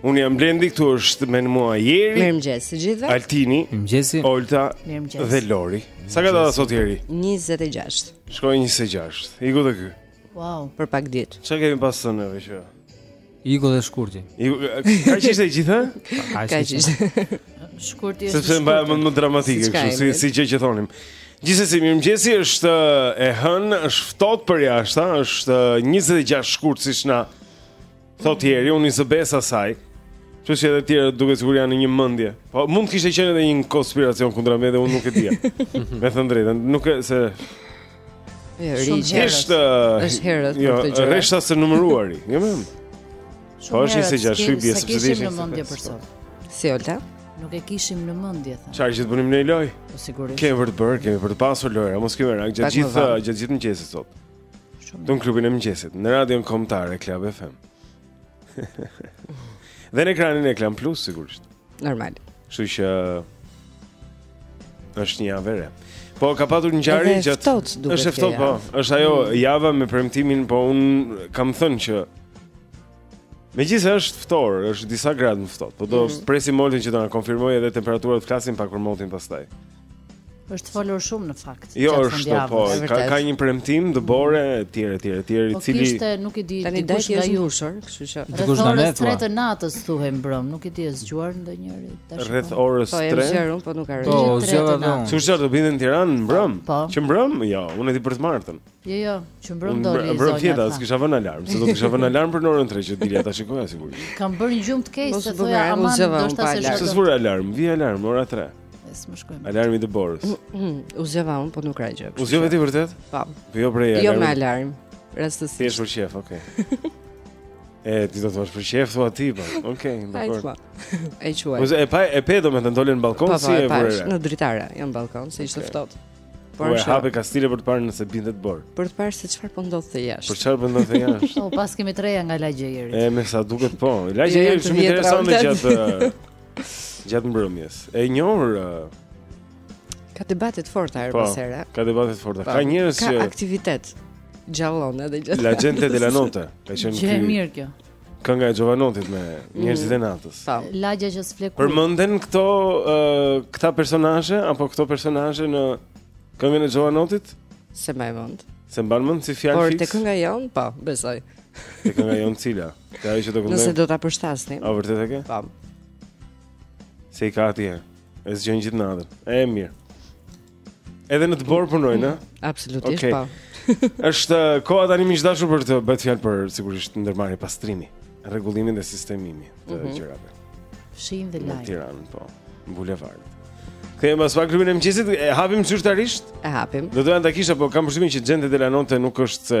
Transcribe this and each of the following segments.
Unë jam Blendi, këtu është me mua Jeri Mirëmëngjes të gjithëve Altini Mirëmëngjesi Olta Mirëmëngjes Dhe Lori Sa ka data sot Jeri? 26 Shkurt 26 Iku dhe ky Wow, për pak ditë Ça kemi pas thënë ne që? Iku dhe shkurti Iku, kaq ishte gjithë? Kaq ishte Shkurti është shkurti Sepse mba më më dramatike kështu, si, si që që thonim Gjithsesi mirëmëngjesi është e hënë, është ftohtë përjashtë, është 26 shkurt siç na Thotë Jeri, unë i zë besë asaj. Kështu që edhe të tjerët me siguri janë në një mendje. Po mund të kishte qenë edhe një konspiracion kundra meje dhe unë nuk e di. me thënë të drejtën, nuk e se Është është herët për jo, të gjë. Reshta së numëruari, jo më. Shumë po, është se ja shuj bie sepse dhe ishte në mendje për sot. Si Olta? Nuk e kishim në mendje thënë. Çfarë që të bënim një lojë? Po sigurisht. Kemi për të bërë, kemi për të pasur lojë, mos ki merak gjatë gjithë gjatë gjithë mëngjesit sot. Shumë. Në klubin e mëngjesit, në radion kombëtare Club FM. Dhe në ekranin e Klan Plus sigurisht. Normal. Kështu që është një javë e re. Po ka patur ngjarje gjatë është ftohtë, po, është ajo mm. java me premtimin, po unë kam thënë që Megjithëse është ftohtë, është disa gradë më ftohtë, po do mm. presim Oltën që do na konfirmojë edhe temperaturat flasin pak për motin pastaj. Është folur shumë në fakt. Jo, është po, ka ka një premtim dëbore etj etj etj i po cili kishte nuk e di tani do të jesh ushur, kështu që dikush na net. Rreth orës 3 të natës thuhet mbrëmë, nuk e di ishte zgjuar ndonjëri tash. Rreth po. orës 3. Po u zgjova unë, po nuk ra gjë. Po zgjova unë. Që do binte në Tiranë mbrëmë? Po. Që mbrëmë? Jo, unë e di për të martën. Jo, jo, që mbrëmë doli zonja. Mbrëmë fjeta, s'kisha vënë alarm, se do kisha vënë alarm për në orën 3 që të dilja ta shikoja sigurisht. Kam bërë një gjumë të keq se thoja aman do të shtasë alarm. Kështu s'vur alarm, vi alarm ora 3. S'më shkoj. Alarmi i dëborës. Mm, mm, u zgjova unë, po nuk ra gjë. U zgjova ti vërtet? Po. Po jo prej alarmit. Jo me alarm. Rastësisht. Ti je për shef, okay. E ti do të thosh për shef thua ti po. Okej, dakor. Ai quaj. Po e pa e pe domethënë dole në balkon si e vure re. Në dritare, jo në balkon, se ishte ftohtë. Por e hape kastile për të parë nëse binte dëborë. Për të parë se çfarë po ndodhte jashtë. Për çfarë po ndodhte jashtë? Prapë paskemi të reja nga lagja e Jerit. E me sa duket po. Lagja e Jerit shumë interesante gjatë gjatë mbrëmjes. E njohur ka debate të forta herë pas here. Ka debate të forta. Po, ka njerëz që ka aktivitet gjallon edhe gjatë. La gente della notte. Ka qenë kjo. Gjë mirë kjo. Kënga e Xhovanotit me njerëzit e natës. Po. Lagja që s'fle kurrë. Përmenden këto ë këta personazhe apo këto personazhe në këngën e Xhovanotit? S'e mbaj mend. S'e mban mend si fjalë Por te fiks? kënga jonë, po, besoj. Te kënga jonë cila? Te ajo që do Nëse këndoj. do ta përshtasnim. A vërtet e ke? Po. Se i ka atje. E zgjon gjithë natën. E mirë. Edhe në dëborë punojnë, ëh? Absolutisht okay. po. Është koha tani miq të dashur për të, bëhet fjalë për sigurisht ndërmarrje pastrimi, rregullimi dhe sistemimi të mm -hmm. gjërave. Fshin dhe lajnë. Në Tiranë, po. Në bulevard. Kthehem pas pak, klubin e mëngjesit, e hapim zyrtarisht? E hapim. Do doja ta kisha, po kam përshtypjen që Gente de la Nonte nuk është se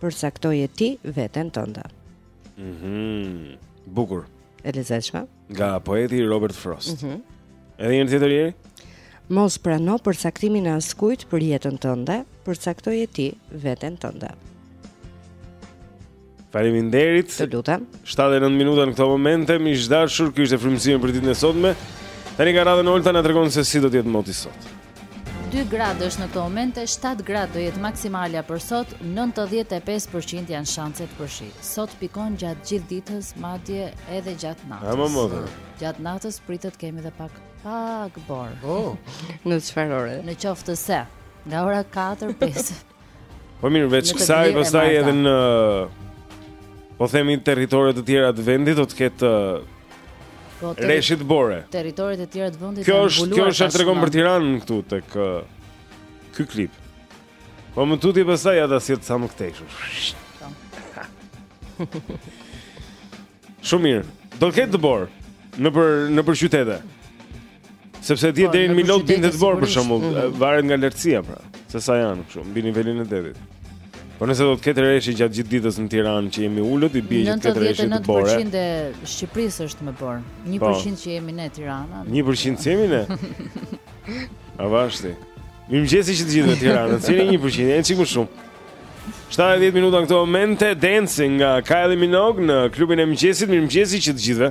Përcaktoje ti veten tënde. Mhm. Mm Bukur. E lezetshme. Nga poeti Robert Frost. Mhm. Mm Edhe një tjetër herë? Mos prano përcaktimin e askujt për jetën tënde, përcaktoje ti veten tënde. Faleminderit. Të lutem. 7 e 9 minuta në këto momente, miq të dashur, ky ishte frymëzimi për ditën e sotme. Tani ka radhën Olta na tregon se si do të jetë moti sot. 2 gradë është në këto momente, 7 gradë do jetë maksimalja për sot, 95% janë shanset për shi. Sot pikon gjatë gjithë ditës, madje edhe gjatë natës. Ama edhe. Gjatë natës pritet të kemi dhe pak pak borë. Oh, në çfarë ore? Në qoftë se nga ora 4-5. Po mirë, veç kësaj, pastaj edhe në po themi territore të tjera të vendit do të ketë po, terri reshje bore. Territore të tjera të vendit kjo është, janë Kjo është tregon për Tiranën këtu tek ky klip. Po më tutje pastaj ata sjell sa më këtej. Shumë mirë. Do të ketë dëborë nëpër nëpër qytete. Sepse dihet po, deri në Milot binte dëborë për shembull, mhm. varet nga lartësia pra, se sa janë kështu mbi nivelin e detit. Po nëse do të ketë reshje gjatë gjithë ditës në Tiranë që jemi ulët, i bie që të ketë reshje dëbore. 99% e Shqipërisë është me borë. 1% po. që jemi në Tiranë. 1% që jemi ne. Avash ti. Mirëmëngjesi që të gjithë në Tiranë, si 1%, jemi një çikë më shumë. 7 e 10 minuta në këto momente Dancing nga Kylie Minogue në klubin e mëngjesit. Mirëmëngjesi që të gjithëve.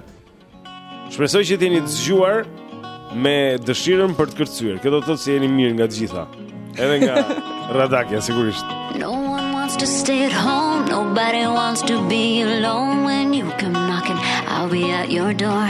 Shpresoj që të jeni të zgjuar me dëshirën për të kërcyer. Kjo do të thotë se jeni mirë nga të gjitha. Edhe nga radakja sigurisht. No one wants to stay at home. Nobody wants to be alone when you come knocking. I'll be at your door.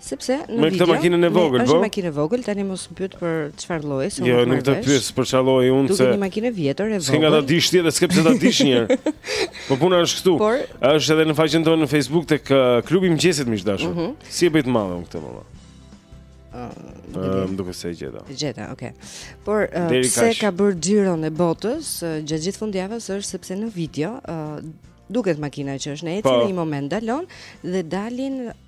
Sepse në video është një makinë e vogël, po. Është makinë e vogël, tani mos më pyet për çfarë lloji, se jo, nuk të pyes për çfarë lloji unë se. Duket një makinë e vjetër e vogël. S'ke nga ta dish ti dhe s'ke pse ta dish një herë. Po puna është këtu. Por... Është edhe në faqen tonë në Facebook tek uh, klubi i mëngjesit miq të dashur. Mm -hmm. Si e bëj të madhe unë këtë vallë. Më duket se e gjeta. E gjeta, okay. Por uh, pse ka bërë xhiron e botës uh, gjatë gjithë fundjavës është sepse në video uh, duket makina që është në ecje po. në një moment ndalon dhe dalin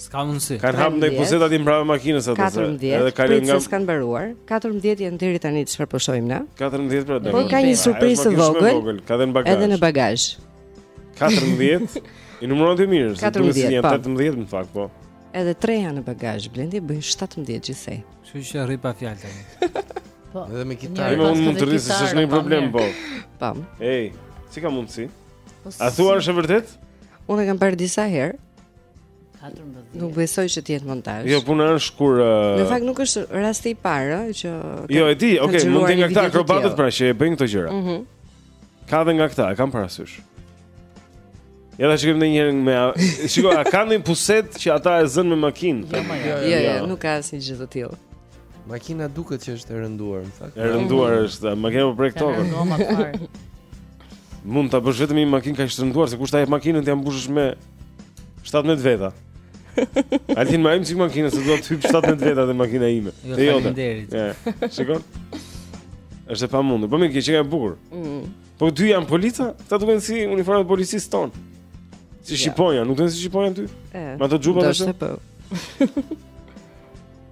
S'ka mundësi. Kanë hapë ndaj puseta atje mbrapa makinës ato. 14. Edhe ka nga. S'kanë mbaruar. 14 janë deri tani çfarë po shohim na? 14 pra deri. Po ka një surprizë të vogël. Ka dhe në bagazh. Edhe në bagazh. 14. I numëron ti mirë, se duhet të jenë 18 po. në fakt, po. Edhe 3 janë në bagazh, Blendi bën 17 gjithsej. Kështu që rri pa fjalë tani. Po. Edhe me kitarë. Unë mund të rrisë, s'është ndonjë problem, po. Pam. Ej, si ka mundësi? Po A thua është e vërtetë? Unë e kam parë disa herë. 14. Nuk besoj që të jetë montazh. Jo, puna është kur uh... Në fakt nuk është rasti i parë që Jo, e di, okay, mund të jenë nga këta akrobatët pra që e bëjnë këto gjëra. Mhm. Mm ka dhe nga këta, e kam parasysh. Ja ta shikojmë ndonjëherë me shiko, a ka ndonjë pusetë që ata e zënë me makinë? Jo, jo, jo, jo, jo, nuk ka asnjë gjë të tillë. Makina duket që është e rënduar, në fakt. E rënduar është, makina po prek tokën. Mund ta bësh vetëm një makinë kaq të rënduar se kush ta jep makinën ty ta mbushësh me 17 veta. Altin ma jep çik makinë se do të hyj 17 veta te makina ime. Jo, e jote. Faleminderit. Shikon. Është e pamundur. Po mirë, kjo që ka bukur. Mm. Po dy janë polica, të duken si uniformat e policisë tonë. Si shqiponja, nuk duket si shqiponja ty? Ma të xhupa tash. Po.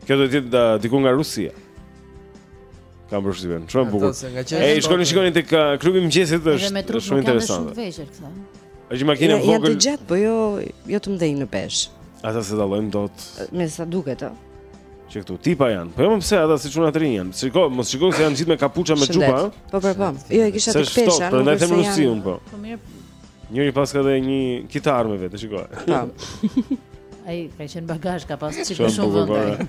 Kjo do të jetë diku nga Rusia. Kam përshtypjen. Shumë e bukur. Ej, shkoni shikoni tek uh, klubi i mëngjesit, është shumë interesante. Është shumë vështirë kjo. Është makinë e vogël. Janë të gjatë, po jo jo të mëdhenj në peshë. Ata s'e dallojmë dot. Me sa duket, ë. Që këta tipa janë. Po jo pse ata si çuna të rinj janë. Shiko, po shikoji se janë gjithë me kapuça me xhupa, ë. Po po po. Jo, e kisha te pesha. Prandaj them edhe unë po. Po mirë. Njëri paska dhe një kitarë me vete, shikoje. Po. Ai ka qenë bagazh, ka pas çikë më shumë vend ai.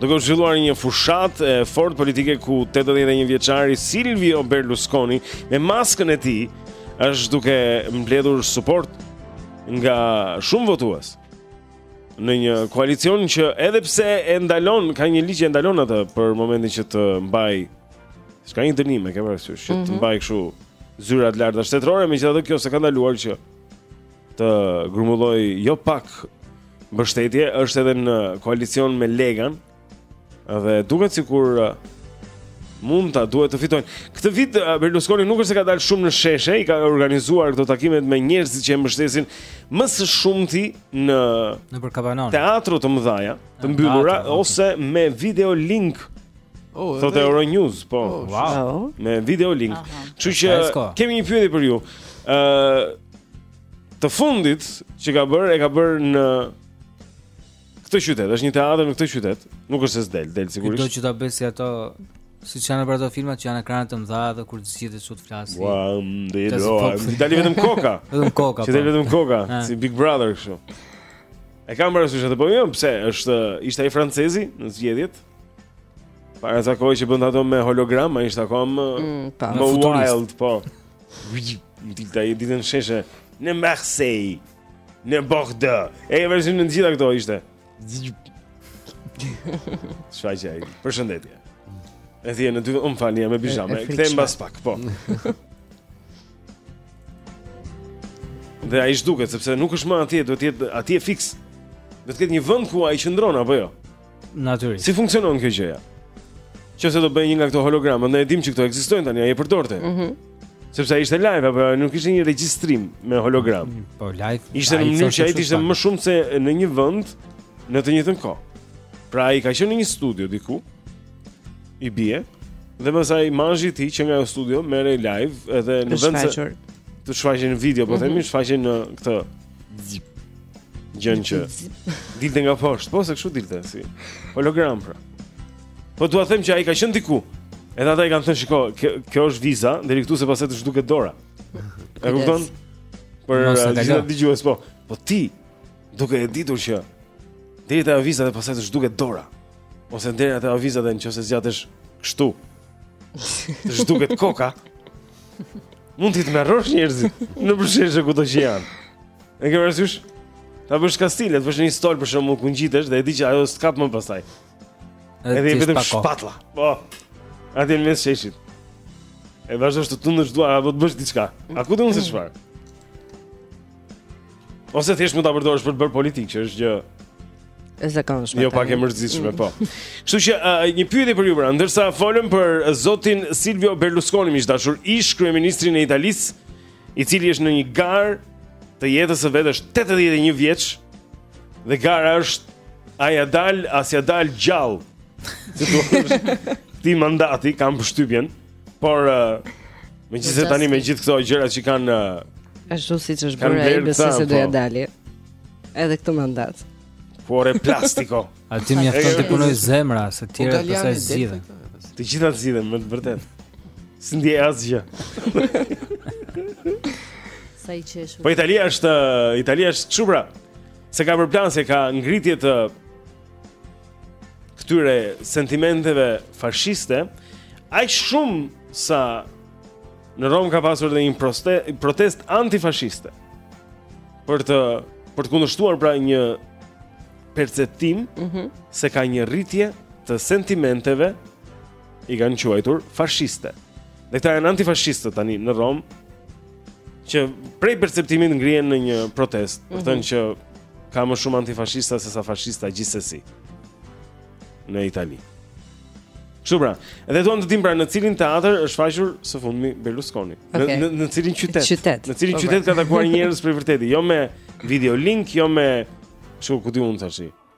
Duke u zhvilluar një fushatë e fortë politike ku 81 vjeçari Silvio Berlusconi me maskën e tij është duke mbledhur suport nga shumë votues në një koalicion që edhe pse e ndalon, ka një ligj që e ndalon atë për momentin që të mbajë, se ka një dënim, e ke parasysh, që të mhm. mbajë kështu zyra të larta shtetërore, megjithatë kjo s'e ka ndaluar që të grumbullojë jo pak mbështetje, është edhe në koalicion me Legan dhe duket sikur mund të duhet të fitojnë. Këtë vit eh, Berlusconi nuk është se ka dalë shumë në sheshe, i ka organizuar këto takimet me njerëzit që e mbështesin më së shumti në në teatro të mëdhaja, të mbyllura ose me video link Oh, Thotë Euro News, po. Oh, wow. Me video link. Kështu që kemi një pyetje për ju. Ë uh, të fundit që ka bër, e ka bër në këtë qytet, është një teatër në këtë qytet. Nuk është se del, del sigurisht. Do që ta bësh si ato Si që janë për ato filmat që janë ekranet të mdha dhe kur të gjithë të flasë Ua, mdi, do, mdi, dalë vetëm koka Vetëm koka, po Që dalë vetëm koka, si Big Brother kështu E kam bërë së që të po pëse, është, ishte ai francezi në zgjedhjet Para sa kohë që bënte ato me hologram, ai ishte akoma më, më wild, po. Dilte ai nëpër sheshe në Marseille, në Bordeaux. E e vëzhgon në gjitha këto ishte. Shfaqej ai, përshëndetje. Edhe një dy, më falni jam me pizhame, kthehem mbas pak, po. Dhe ai zhduket, sepse nuk është më atje, do të jetë atje fiks. Do të ketë një vënd ku a i qëndron, apo jo? Natyrisht. Si funksionon kjo gjëja? Qoftë se do bëje një nga këto holograma, ne e dimë që këto ekzistojnë tani, ai e përdorte. Mhm. Mm Sepse ai ishte live apo nuk ishte një regjistrim me hologram. Mm, po live. Ishte në mënyrë që ai ishte më shumë se në një vend në të njëjtën kohë. Pra ai ka qenë në një studio diku. I bie. Dhe pastaj imazhi i tij që nga studio merret live edhe në vend se të shfaqin video, po themi mhm. shfaqin në këtë Zip. Gjën që dilte nga poshtë, po se kështu dilte si hologram pra. Po dua të them që ai ka qenë diku. Edhe ata i kanë thënë, "Shiko, kjo, kjo është viza, deri këtu se pastaj të zhduket dora." E kupton? Për Mos e uh, kalo. gjithë dëgjues po. Po ti duke e ditur që deri te viza dhe pastaj të zhduket dora ose deri te viza dhe nëse zgjatesh kështu. Të zhduket koka. Mund t'i tmerrosh njerëzit nëpër sheshe kudo që janë. E ke parasysh? Ta bësh kastile, të bësh një stol për shembull ku ngjitesh dhe e di që ajo s'të kap më pastaj. Edhe je vetëm shpatulla. Po, aty në mes sheshit. E vazhdon të tundësh duart, apo të bësh diçka. A ku di unë se çfarë? Ose thjesht mund ta përdorësh për të bërë politikë, që është gjë e zakonshme. Jo pak e mërzitshme, po. Kështu që uh, një pyetje për ju pra, ndërsa folëm për zotin Silvio Berlusconi, miq të dashur, ish kryeministrin e Italisë, i cili është në një garë të jetës së vet është 81 vjeç dhe gara është a ia dal, a s'ia dal gjallë. Këtij mandati kam përshtypjen. Por uh, me gjithë se tani me gjithë këto gjëra që kanë uh, ashtu siç është bërë ai besoj se do ia po. dalë. Edhe këtë mandat. Por e plastiko. Atij mjafton t'i punojë zemra se të tjerat pastaj zgjidhen. Të gjitha zgjidhen me të vërtetë. S'ndien asgjë. Sa i qeshur. Po Italia është Italia është çubra. Se ka përplan se ka ngritje të këtyre sentimenteve fashiste, aq shumë sa në Romë ka pasur dhe një protestë antifashiste për të për të kundërshtuar pra një perceptim mm -hmm. se ka një rritje të sentimenteve i kanë quajtur fashiste. Dhe këta janë antifashistët tani në Romë që prej perceptimit ngrihen në një protestë, mm -hmm. për thënë që ka më shumë antifashista se sa fashista gjithsesi në Itali. Kështu pra, edhe duam të dimë pra në cilin teatër është shfaqur së fundmi Berlusconi. Okay. Në, në në cilin qytet? Qytet. Në cilin po, qytet po. ka takuar njerëz për vërtetë, jo me video link, jo me çu ku diun tash.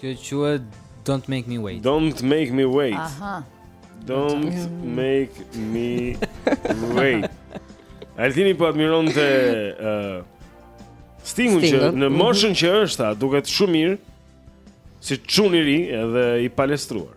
Kjo quhet Don't Make Me Wait. Don't Make Me Wait. Aha. Don't Make Me Wait. Altini po admironte uh, Stingun që në mhm. moshën që është duket shumë mirë si çun i ri edhe i palestruar.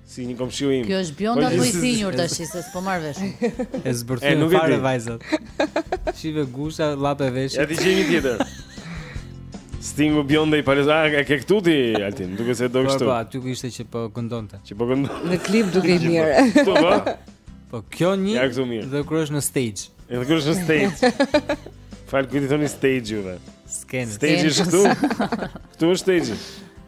Si një komshiu im. Kjo është bjond apo më i thinjur tash, se s'po marr vesh. E zbërthyer fare vajzat. Shihe gusha, llapë vesh. Ja ti gjej një tjetër. Stingu bjond, i palës. Ah, e ke këtu ti, Altin, duke se do po, kështu. Po, aty ku ishte që po këndonte. Që po këndon. Në klip duket i mirë. Po, po. kjo një ja, dhe kur është në stage. Edhe kur është në stage. Fal, kujt i thoni stage ju vetë. Skenë. Stage-i këtu. Këtu është stage-i.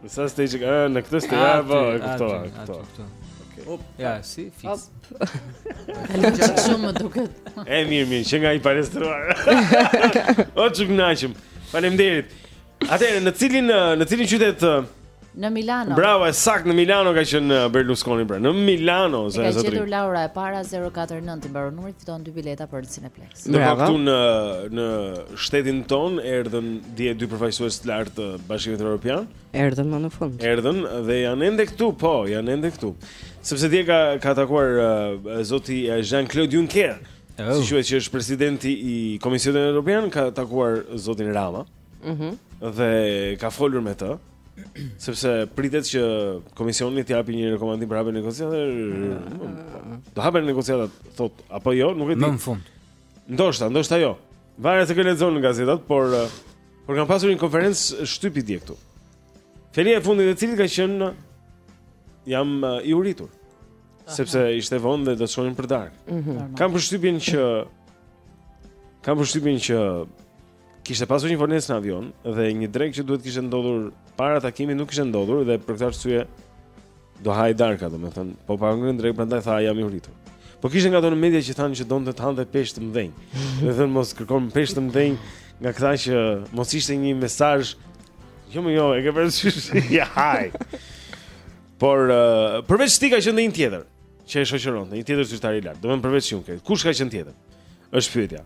Në sa stage ka në këtë stage ah, apo e kuptova këto. Op, ja, si fix. Alonso shumë duket. E mirë, mirë, qenka i palestruar. O ç'u knaqëm. Faleminderit. Atëherë në cilin në cilin qytet Në Milano. Bravo, e saktë në Milano ka qenë uh, Berlusconi pra. Në Milano, zonja zotëri. Ka gjetur Laura e para 049 i mbaron numri fiton dy bileta për Cineplex. Në fakt në, në shtetin tonë erdhën dje dy përfaqësues të lartë të Bashkimit Europian. Erdhën më në fund. Erdhën dhe janë ende këtu, po, janë ende këtu. Sepse dje ka ka takuar uh, zoti Jean-Claude Juncker. Oh. Si quhet që është presidenti i Komisionit Europian, ka takuar zotin Rama. Mhm. Mm dhe ka folur me të. Sepse pritet që komisioni të japë një rekomandim për hapjen e negociatave. Do hapen negociatat, thot, apo jo, nuk e di. Më në fund. Ndoshta, ndoshta jo. Varet se kë lexon në gazetat, por eh, por kanë pasur një konferencë shtypi dje këtu. Fjalia e fundit e cilit ka qenë jam eh, i uritur. Sepse ishte vonë dhe do të shkonin për darkë. Mhm. Kam përshtypjen që kam përshtypjen që Kishte pasur një vonesë në avion dhe një drekë që duhet kishte ndodhur para takimit nuk kishte ndodhur dhe për këtë arsye do haja darkë, domethënë, po pa ngrënë drekë prandaj tha jam i uritur. Po kishte nga ato në media që thanë që donte të hante peshq të mëdhenj. Domethënë mos kërkon peshq të mëdhenj nga këta që mos ishte një mesazh Jo më jo, e ke parasysh ja haj. Por uh, përveç tij ka qenë ndonjë tjetër që e shoqëronte, një tjetër zyrtar i lartë. Domethënë përveç Junkerit. Kush ka qenë tjetër? Është pyetja.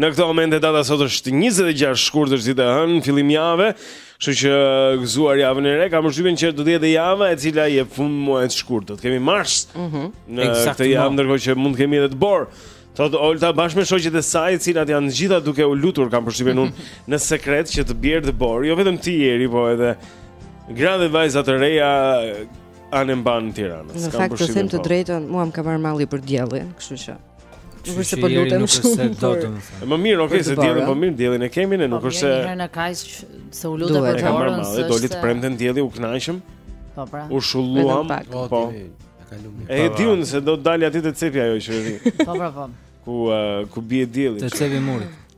Në këtë moment data sot është 26 shkurt është ditë e hënë, fillim jave, kështu që gëzuar javën e re, kam përshtypjen që do të jetë java e cila i jep fund muajit shkurt. Do të kemi mars. Mhm. Mm në Exactement. këtë javë ndërkohë që mund të kemi edhe dëborë. Thotë Olta bashkë me shoqet e saj, të cilat janë të gjitha duke u lutur, kam përshtypjen unë, në sekret që të bjerë dëborë. Jo vetëm ti Eri, po edhe gratë dhe vajzat e reja anembanë në Tiranë. Në fakt të them të drejtën, mua më ka marrë malli për diellin, kështu që Nuk është se po lutem shumë. Është më mirë, okay, se diellin po mirë, diellin e kemi ne, nuk po, është se. Herë na kaq se u lutem për ka marrë malli. Ai doli të premten dielli, u kënaqëm. Po pra. U shulluam. Po. po. E diun se do të dalë aty te cepi ajo që ri. Po pra po. Ku ku bie dielli? Te cepi i murit.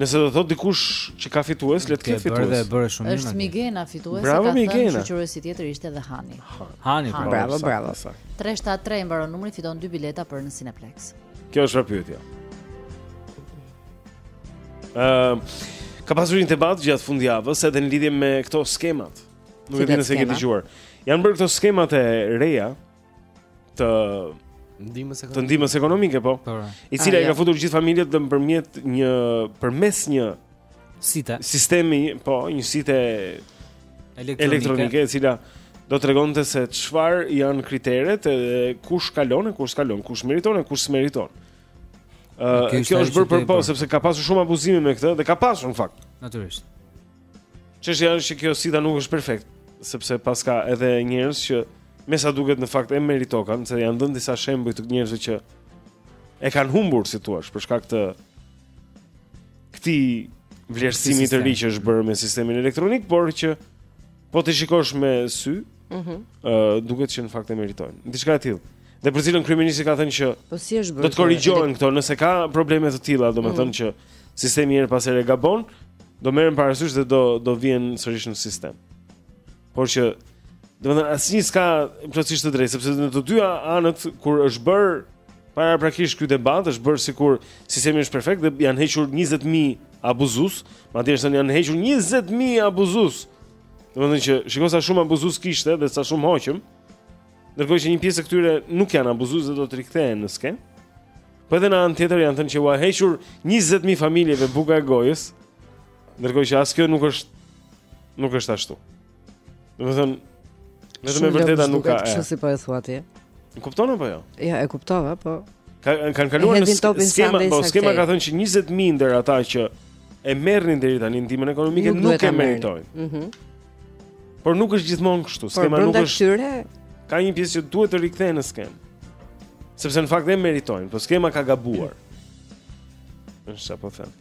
Nëse do thotë dikush që ka fitues, le të ketë fitues. Edhe e bëre shumë mirë. Është Migena fitues, bravo, ka thënë shoqëruesi tjetër ishte edhe Hani. Hani, po, bravo, bravo. 373 mbaron numri, fiton dy bileta për në Cineplex. Kjo është pyetja. Ëm uh, ka pasur një debat gjatë fundjavës edhe në lidhje me këto skemat. Nuk e di nëse e ke dëgjuar. Janë bërë këto skemat e reja të ndihmës ekonomike. Të ndihmës ekonomike, po. po. I cila ah, i ka futur gjithë familjet nëpërmjet një përmes një site. Sistemi, po, një site elektronike, elektronike e cila do të tregonte se çfarë janë kriteret e kush kalon e kush s'kalon, kush meriton e kush s'meriton. Ëh, kjo është bërë për po, sepse ka pasur shumë abuzime me këtë dhe ka pasur në fakt. Natyrisht. Çështja është që kjo sita nuk është perfekt, sepse paska edhe njerëz që me sa duket në fakt e meritokan, se janë dhënë disa shembuj të njerëzve që e kanë humbur, si thua, për shkak të këtij vlerësimi të ri që është bërë me sistemin elektronik, por që po të shikosh me sy, ëh, mm uh, duket që në fakt e meritojnë. Diçka e tillë. Dhe për të cilën kryeministri ka thënë që po si është bërë? Do të korrigjohen këto, nëse ka probleme të tilla, domethënë mm. që sistemi herë pas here gabon, do merren parasysh dhe do do vijnë sërish në sistem. Por që domethënë asnjë s'ka plotësisht të drejtë, sepse në të dyja anët kur është bërë para praktikisht ky debat është bërë sikur sistemi është perfekt dhe janë hequr 20000 abuzues, madje se janë hequr 20000 abuzues. Domethënë që shiko sa shumë abuzues kishte dhe sa shumë hoqëm. Ndërkohë që një pjesë e këtyre nuk janë abuzues dhe do të rikthehen në skemë. Po edhe në anë tjetër janë thënë që u është hequr 20000 familjeve buka e gojës. Ndërkohë që as kjo nuk është nuk është ashtu. Domethënë vetëm e vërteta nuk ka. Kështu si po e thua ti. E kupton apo jo? Ja, e kuptova, po. Kanë kanë kaluar në skema, po skema ka thënë që 20000 ndër ata që e merrnin deri tani ndihmën ekonomike nuk, nuk e e meritojnë. Mhm. Mm Por nuk është gjithmonë kështu, skema nuk është. Këtyre... Ka një pjesë që duhet të rikthehen në skemë. Sepse në fakt e meritojnë, po skema ka gabuar. Është sa po them.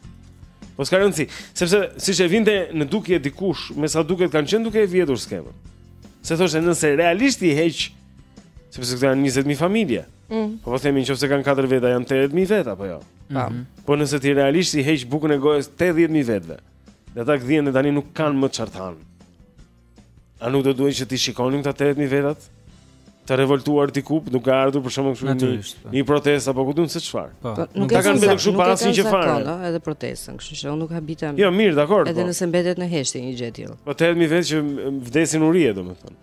Po s'ka rëndësi, sepse siç e vinte në dukje dikush, me sa duket kanë qenë duke e vjedhur skemën. Se thoshte, nëse realisht i heq, sepse këto janë 20000 familje. Mm. Po po themi nëse kanë 4 veta janë 80000 veta apo jo. Tam. Mhm. Po nëse ti realisht i heq bukën e gojës 80000 vetëve. Dhe ata gdhihen dhe tani nuk kanë më çfarë të hanë A nuk do duhej që t'i shikonim këta 80000 vetat të revoltuar diku, nuk ka ardhur për shembull kështu një po. një protestë apo ku di un se çfarë. Po. Po, nuk ka kanë bërë kështu pa asnjë gjë fare. Po, edhe protestën, kështu që unë nuk habitem. Jo, mirë, dakor. Edhe nëse mbetet në heshtje një gjë e tillë. Po 80000 vetë që vdesin urie, domethënë.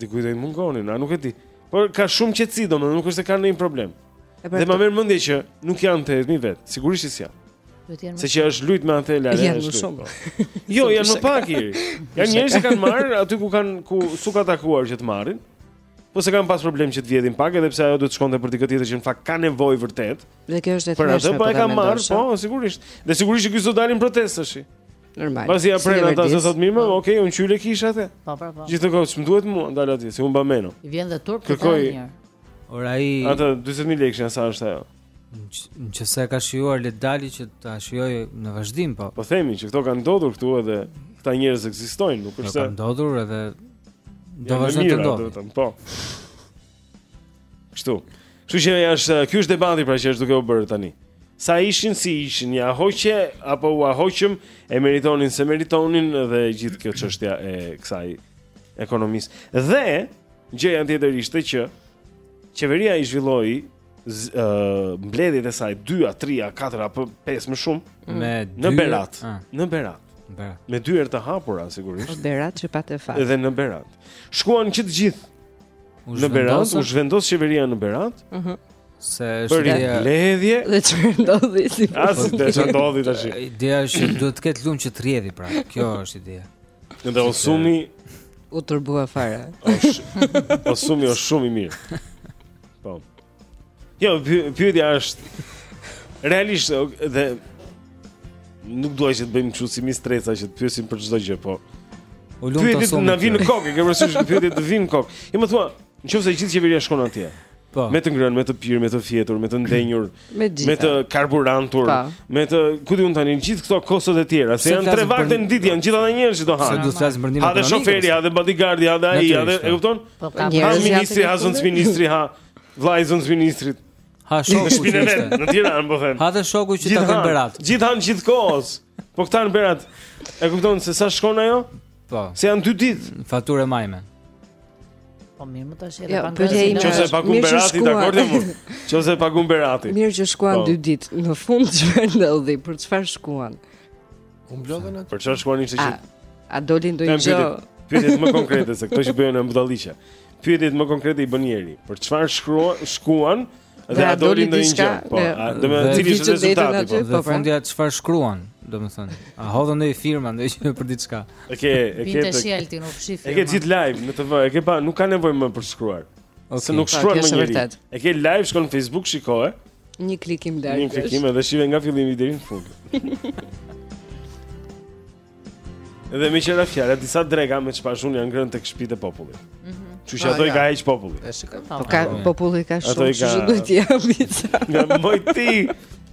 Dikujt i mungonin, a nuk e di. Por ka shumë qetësi, domethënë nuk është se kanë ndonjë problem. Dhe më merr mendja që nuk janë 80000 vetë, sigurisht që janë. Duhet të jenë. Se që është lut me anë të Lale. Janë më shumë. Po. Jo, janë më pak i. Janë njerëz që kanë marr aty ku kanë ku s'u ka takuar që të marrin. Po s'e kanë pas problem që të vjedhin pak edhe pse ajo duhet të shkonte për dikë tjetër që në fakt ka nevojë vërtet. Dhe kjo është e tmerrshme. Për atë po e kanë marr, po, sigurisht. Dhe sigurisht që s'do dalin protestash. Normal. Pasi ja pren ata thotë mirë, ok, unë qyl e kisha atë. Po, po, po. Gjithë kohë ç'm duhet mua të dal aty, se un ba meno. I vjen dhe turp të tani. Ora ai Ata 40000 lekë janë sa është ajo. Në që se ka shijuar le të dali që ta shijojë në vazhdim po Po themi që këto kanë ndodhur këtu edhe këta njerëz ekzistojnë, nuk është se Kanë ndodhur edhe do vazhdojnë të ndodhin. Po. Kështu. Kështu që është ky është debati pra që është duke u bërë tani. Sa ishin si ishin, ua hoqe apo ua hoqëm, e meritonin s'e meritonin dhe gjithë kjo çështja e kësaj ekonomisë. Dhe gjëja tjetër ishte që qeveria i zhvilloi uh, mbledhjet e saj 2 a 3 a 4 a 5 më shumë mm. me në Berat, a. në Berat. Berat. Me dyer të hapura sigurisht. Në Berat që pati fat. Edhe në Berat. Shkuan që të gjithë Në Berat, u zhvendos qeveria në Berat. Ëh. Mhm. Se është një mbledhje. Dhe çfarë ndodhi si? As po, të çfarë ndodhi tash. Ideja është që duhet të ketë lum që të rrjedhi pra. Kjo është ideja. Dhe Osumi u tërbua fare. Osumi është shumë i mirë. Po. Jo, pyetja është realisht dhe nuk duaj që të bëjmë kështu si mistreca që të pyesim për çdo gjë, po. O lum ta sonë. Na vin në kokë, ke parasysh pyetjet të vijnë në kokë. I më thua, nëse gjithë qeveria shkon atje. Po. Me të ngrënë, me të pirë, me të fjetur, me të ndenjur, me, me të karburantur, pa. Po. me të ku di unë tani gjithë këto kostot e tjera, se janë tre vakte në ditë, janë gjithë ata njerëz që do hanë. S'do të flasim për ndihmën. Ha dhe shoferi, ha dhe bodyguardi, ha dhe ai, ha dhe e kupton? Po ha ministri, ha zonja e ministrit, ha vëllai i zonjës ministrit. Ha shoku që shpinë e vet në Tiranë po them. Ha te shoku që e ka në Berat. Gjithë hanë gjithë kohës. Po këta në Berat. E kupton se sa shkon ajo? Po. Se janë dy ditë faturë e majme. Po mirë më tash edhe banka. Jo, nëse paguan Berati dakord jam. Nëse paguan Berati. Mirë që shkuan po. dy ditë. Në fund çfarë ndodhi? Për çfarë shkuan? U mblodhën aty. Për çfarë shkuan ishte që A doli ndonjë gjë? Pyetje më konkrete se këto që bëjmë ne budalliqe. Pyetjet më konkrete s'i bën njeri. Për çfarë shkruan, shkuan dhe a doli ndonjë gjë? Po, do të thotë cili është rezultati po. Dhe po, pra. fundja për çfarë shkuan, domethënë. A hodhën ndonjë firmë ndonjë gjë për diçka? E ke, e ke. Pinte shelti në fshi firmë. E ke gjithë live në TV, e ke pa, nuk ka nevojë më për të shkruar. Ose nuk shkruan më njeri. E ke live shkon në Facebook, shikoje. Një klikim larg është. Një klikim dhe shihe nga fillimi deri në fund. Dhe meqë ra fjala, disa dreka me ç'pashë unë janë ngrënë tek shtëpitë e popullit. Mm -hmm. Që që ato i ka hequr populli. E shikë të të të popullit ka shumë, që që duhet t'ia bësh ca. Nga moj ti,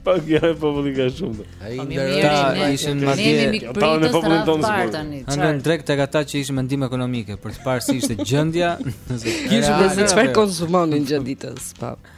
po kjo e populli ka shumë. Dhe. A i ndërë ta ishin ma dje. Nemi mikë pritë së ratë të parë të një. A në drekë tek ata që ishin me ndihmë ekonomike, për të parë si ishte gjendja. Për të parë se çfarë konsumonin gjatë ditës, papë.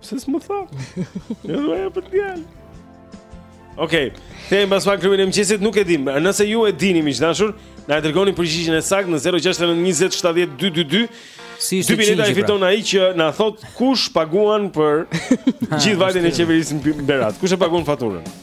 Pse s'më tha? Ja do ajo për djal. Okej. Them pas pak klubin e mëngjesit nuk e dim. Nëse ju e dini miq të dashur, na e dërgoni përgjigjen e saktë në 069 20 70 222. Si ishte çinxhi? Dy bileta i fiton ai që na thotë kush paguan për gjithë vajtjen e qeverisë në Berat. Kush e paguan faturën?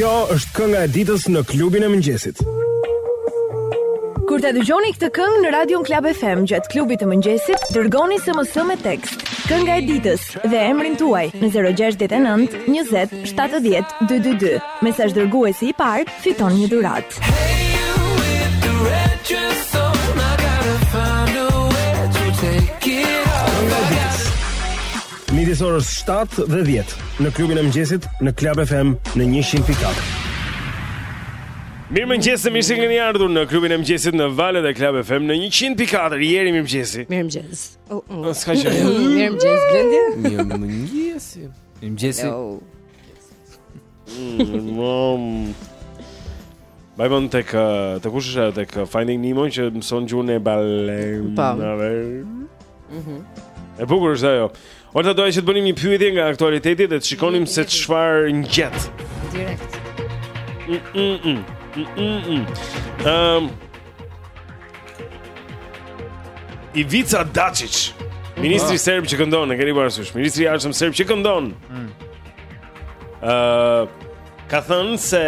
Kjo është kënga e ditës në klubin e mëngjesit. Kur ta dëgjoni këtë këngë në radion Club FM gjatë klubit të mëngjesit, dërgoni SMS me tekst. Kënga e ditës dhe emrin tuaj në 069 20 70 222. Mesazhdërguesi i parë fiton një dhuratë. Midis orës 7 dhe 10 në klubin e mëngjesit në Club FM në 100.4. Mirëmëngjes, mirë se keni ardhur në klubin e mëngjesit në valët e Club FM në 100.4, Jeri mirëmëngjesi Mirëmëngjesi Mirëmëngjesi, Blendi Mirëmëngjesi Mirëmëngjesi Mom. Bajbon tek uh, të kush është ajo tek uh, Finding Nemo që mëson gjuhën e balenave. Mhm. Mm e bukur është ajo. Ora do doja që të bënim një pyetje nga aktualiteti dhe të shikonim se çfarë ngjet. Direkt. Mm, mm, mm. Ehm mm, mm, mm. um, Ivica Daçiç, ministri ah. serb që këndon, e keni parasysh, ministri i Jashtëm serb që këndon. Ëh, mm. uh, ka thënë se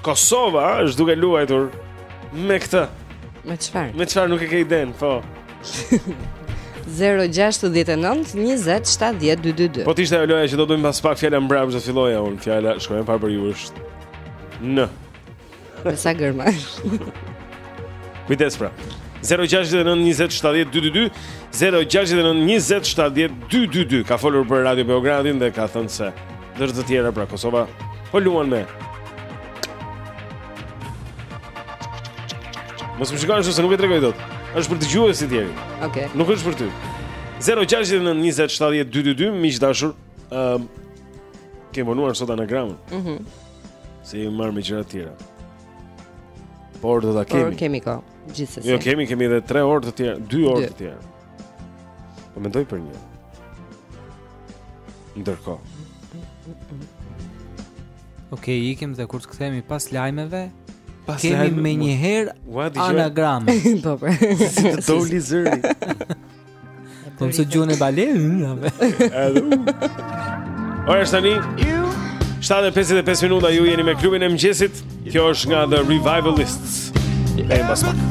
Kosova është duke luajtur me këtë. Me çfarë? Me çfarë nuk e ke idenë, po. 0 6 19 20 7 10 2 2 2 Po t'ishte ajo loja që do bëjmë pas pak fjala mbrapa do ta filloja unë fjalën Shkronja e parë për ju është Në Me sa gërma Kujdes pra 0-6-9-27-12-22 0-6-9-27-12-22 Ka folur për Radio Beogradin dhe ka thënë se Ndër të tjera pra Kosova Po luan me Mos më shiko ashtu se nuk e tregoj dot. Është për dëgjuesit kjo. Okej. Okay. Nuk është për ty. 0692070222 miq dashur, ëm uh, kemi vonuar sot anagramën. Mhm. Mm Se jemi marrë me gjëra të tjera. Por do ta kemi. Por kemi kohë, gjithsesi. Jo, kemi, kemi edhe 3 orë të tjera, 2 orë të tjera. Po mendoj për një. Ndërkohë. Okej, okay, ikim dhe kur të kthehemi pas lajmeve, pas kemi lajme, menjëherë anagramën. Po, po. Si të doli zëri. Po mëson gjuhën e balenave Edhe u Ora është tani 7.55 minuta ju jeni me klubin e mëngjesit Kjo është nga The Revivalists Ne mbas pak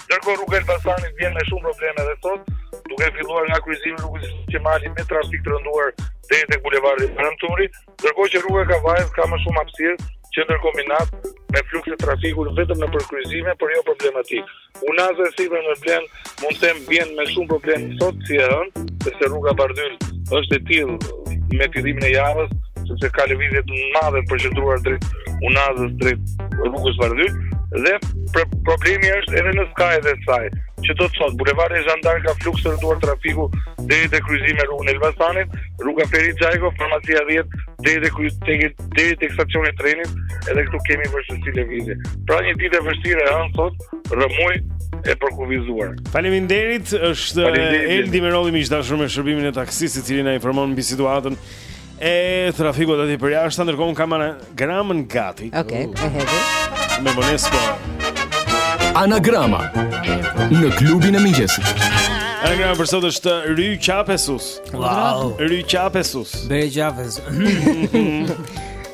Ndërkohë rruga e Elbasanit vjen me shumë probleme edhe sot, duke filluar nga kryqëzimi i rrugës Qemal me trafik të rënduar deri tek bulevardi Bajram Curri, ndërkohë që rruga e Kavajës ka më shumë hapësirë Qendër Kombinat me fluks të trafikut vetëm nëpër kryqëzime, por jo problematik. Unaza e sipërme vlen mund të them vjen me shumë problem sot si e hënë, sepse rruga Bardhyl është e tillë me fillimin e javës, sepse ka lëvizje të madhe përqendruar drejt Unazës drejt rrugës Bardhyl dhe pr problemi është edhe në skajet e saj. Që do të thotë bulevardi Zhan d'Ark ka fluks të rënduar trafiku deri te kryqëzimi me rrugën e Elbasanit, rruga Ferit Xhajko, farmacia 10 deri te kryqëzimi deri te stacioni i trenit, edhe këtu kemi vështirësi lëvizjeje. Pra një ditë e vështirë e hënë sot, rrëmuj e përkuvizuar. Faleminderit, është Eldi Merolli miq të dashur me shërbimin e taksisë i cili na informon mbi situatën e trafikut aty për jashtë, ndërkohë kam anagramën gati. Okej, okay, e hedh. Me vonesë po. Anagrama në klubin e mëngjesit. Anagrama për sot është Ry Qapesus. Wow. Ry Qapesus. Ry Qapesus.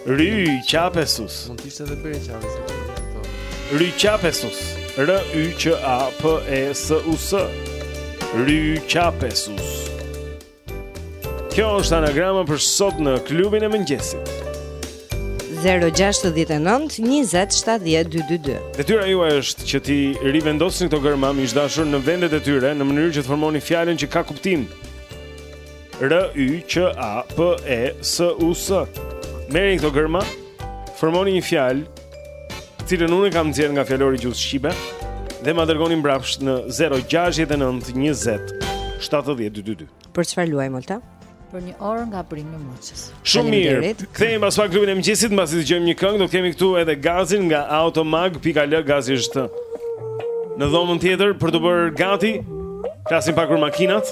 Ry Qapesus. Se dhe bërë qafë, se dhe bërë qafë. Ryqapesus, R-Y-Q-A-P-E-S-U-S, Ryqapesus. Kjo është anagrama për sot në klubin e mëngjesit. 0-6-9-20-70-2-2-2 Detyra juaj është që t'i rivendosni këto gërma miq të dashur në vendet e tyre në mënyrë që të formoni fjalën që ka kuptim R Y Q A P E S U S. Merrini këto gërma, formoni një fjalë, të cilën unë e kam nxjerr nga fjalori i gjuhës shqipe dhe ma dërgoni mbrapsht në 069 20 70 222. Për çfarë luaj Molta? Për një orë nga primi Muçës. Shumë mirë. Kthehemi pas pak klubin e mëngjesit, mbasi dëgjojmë një këngë, do kemi këtu edhe Gazin nga automag.al, Gazi është në dhomën tjetër për t'u bërë gati. Flasim pak për makinat.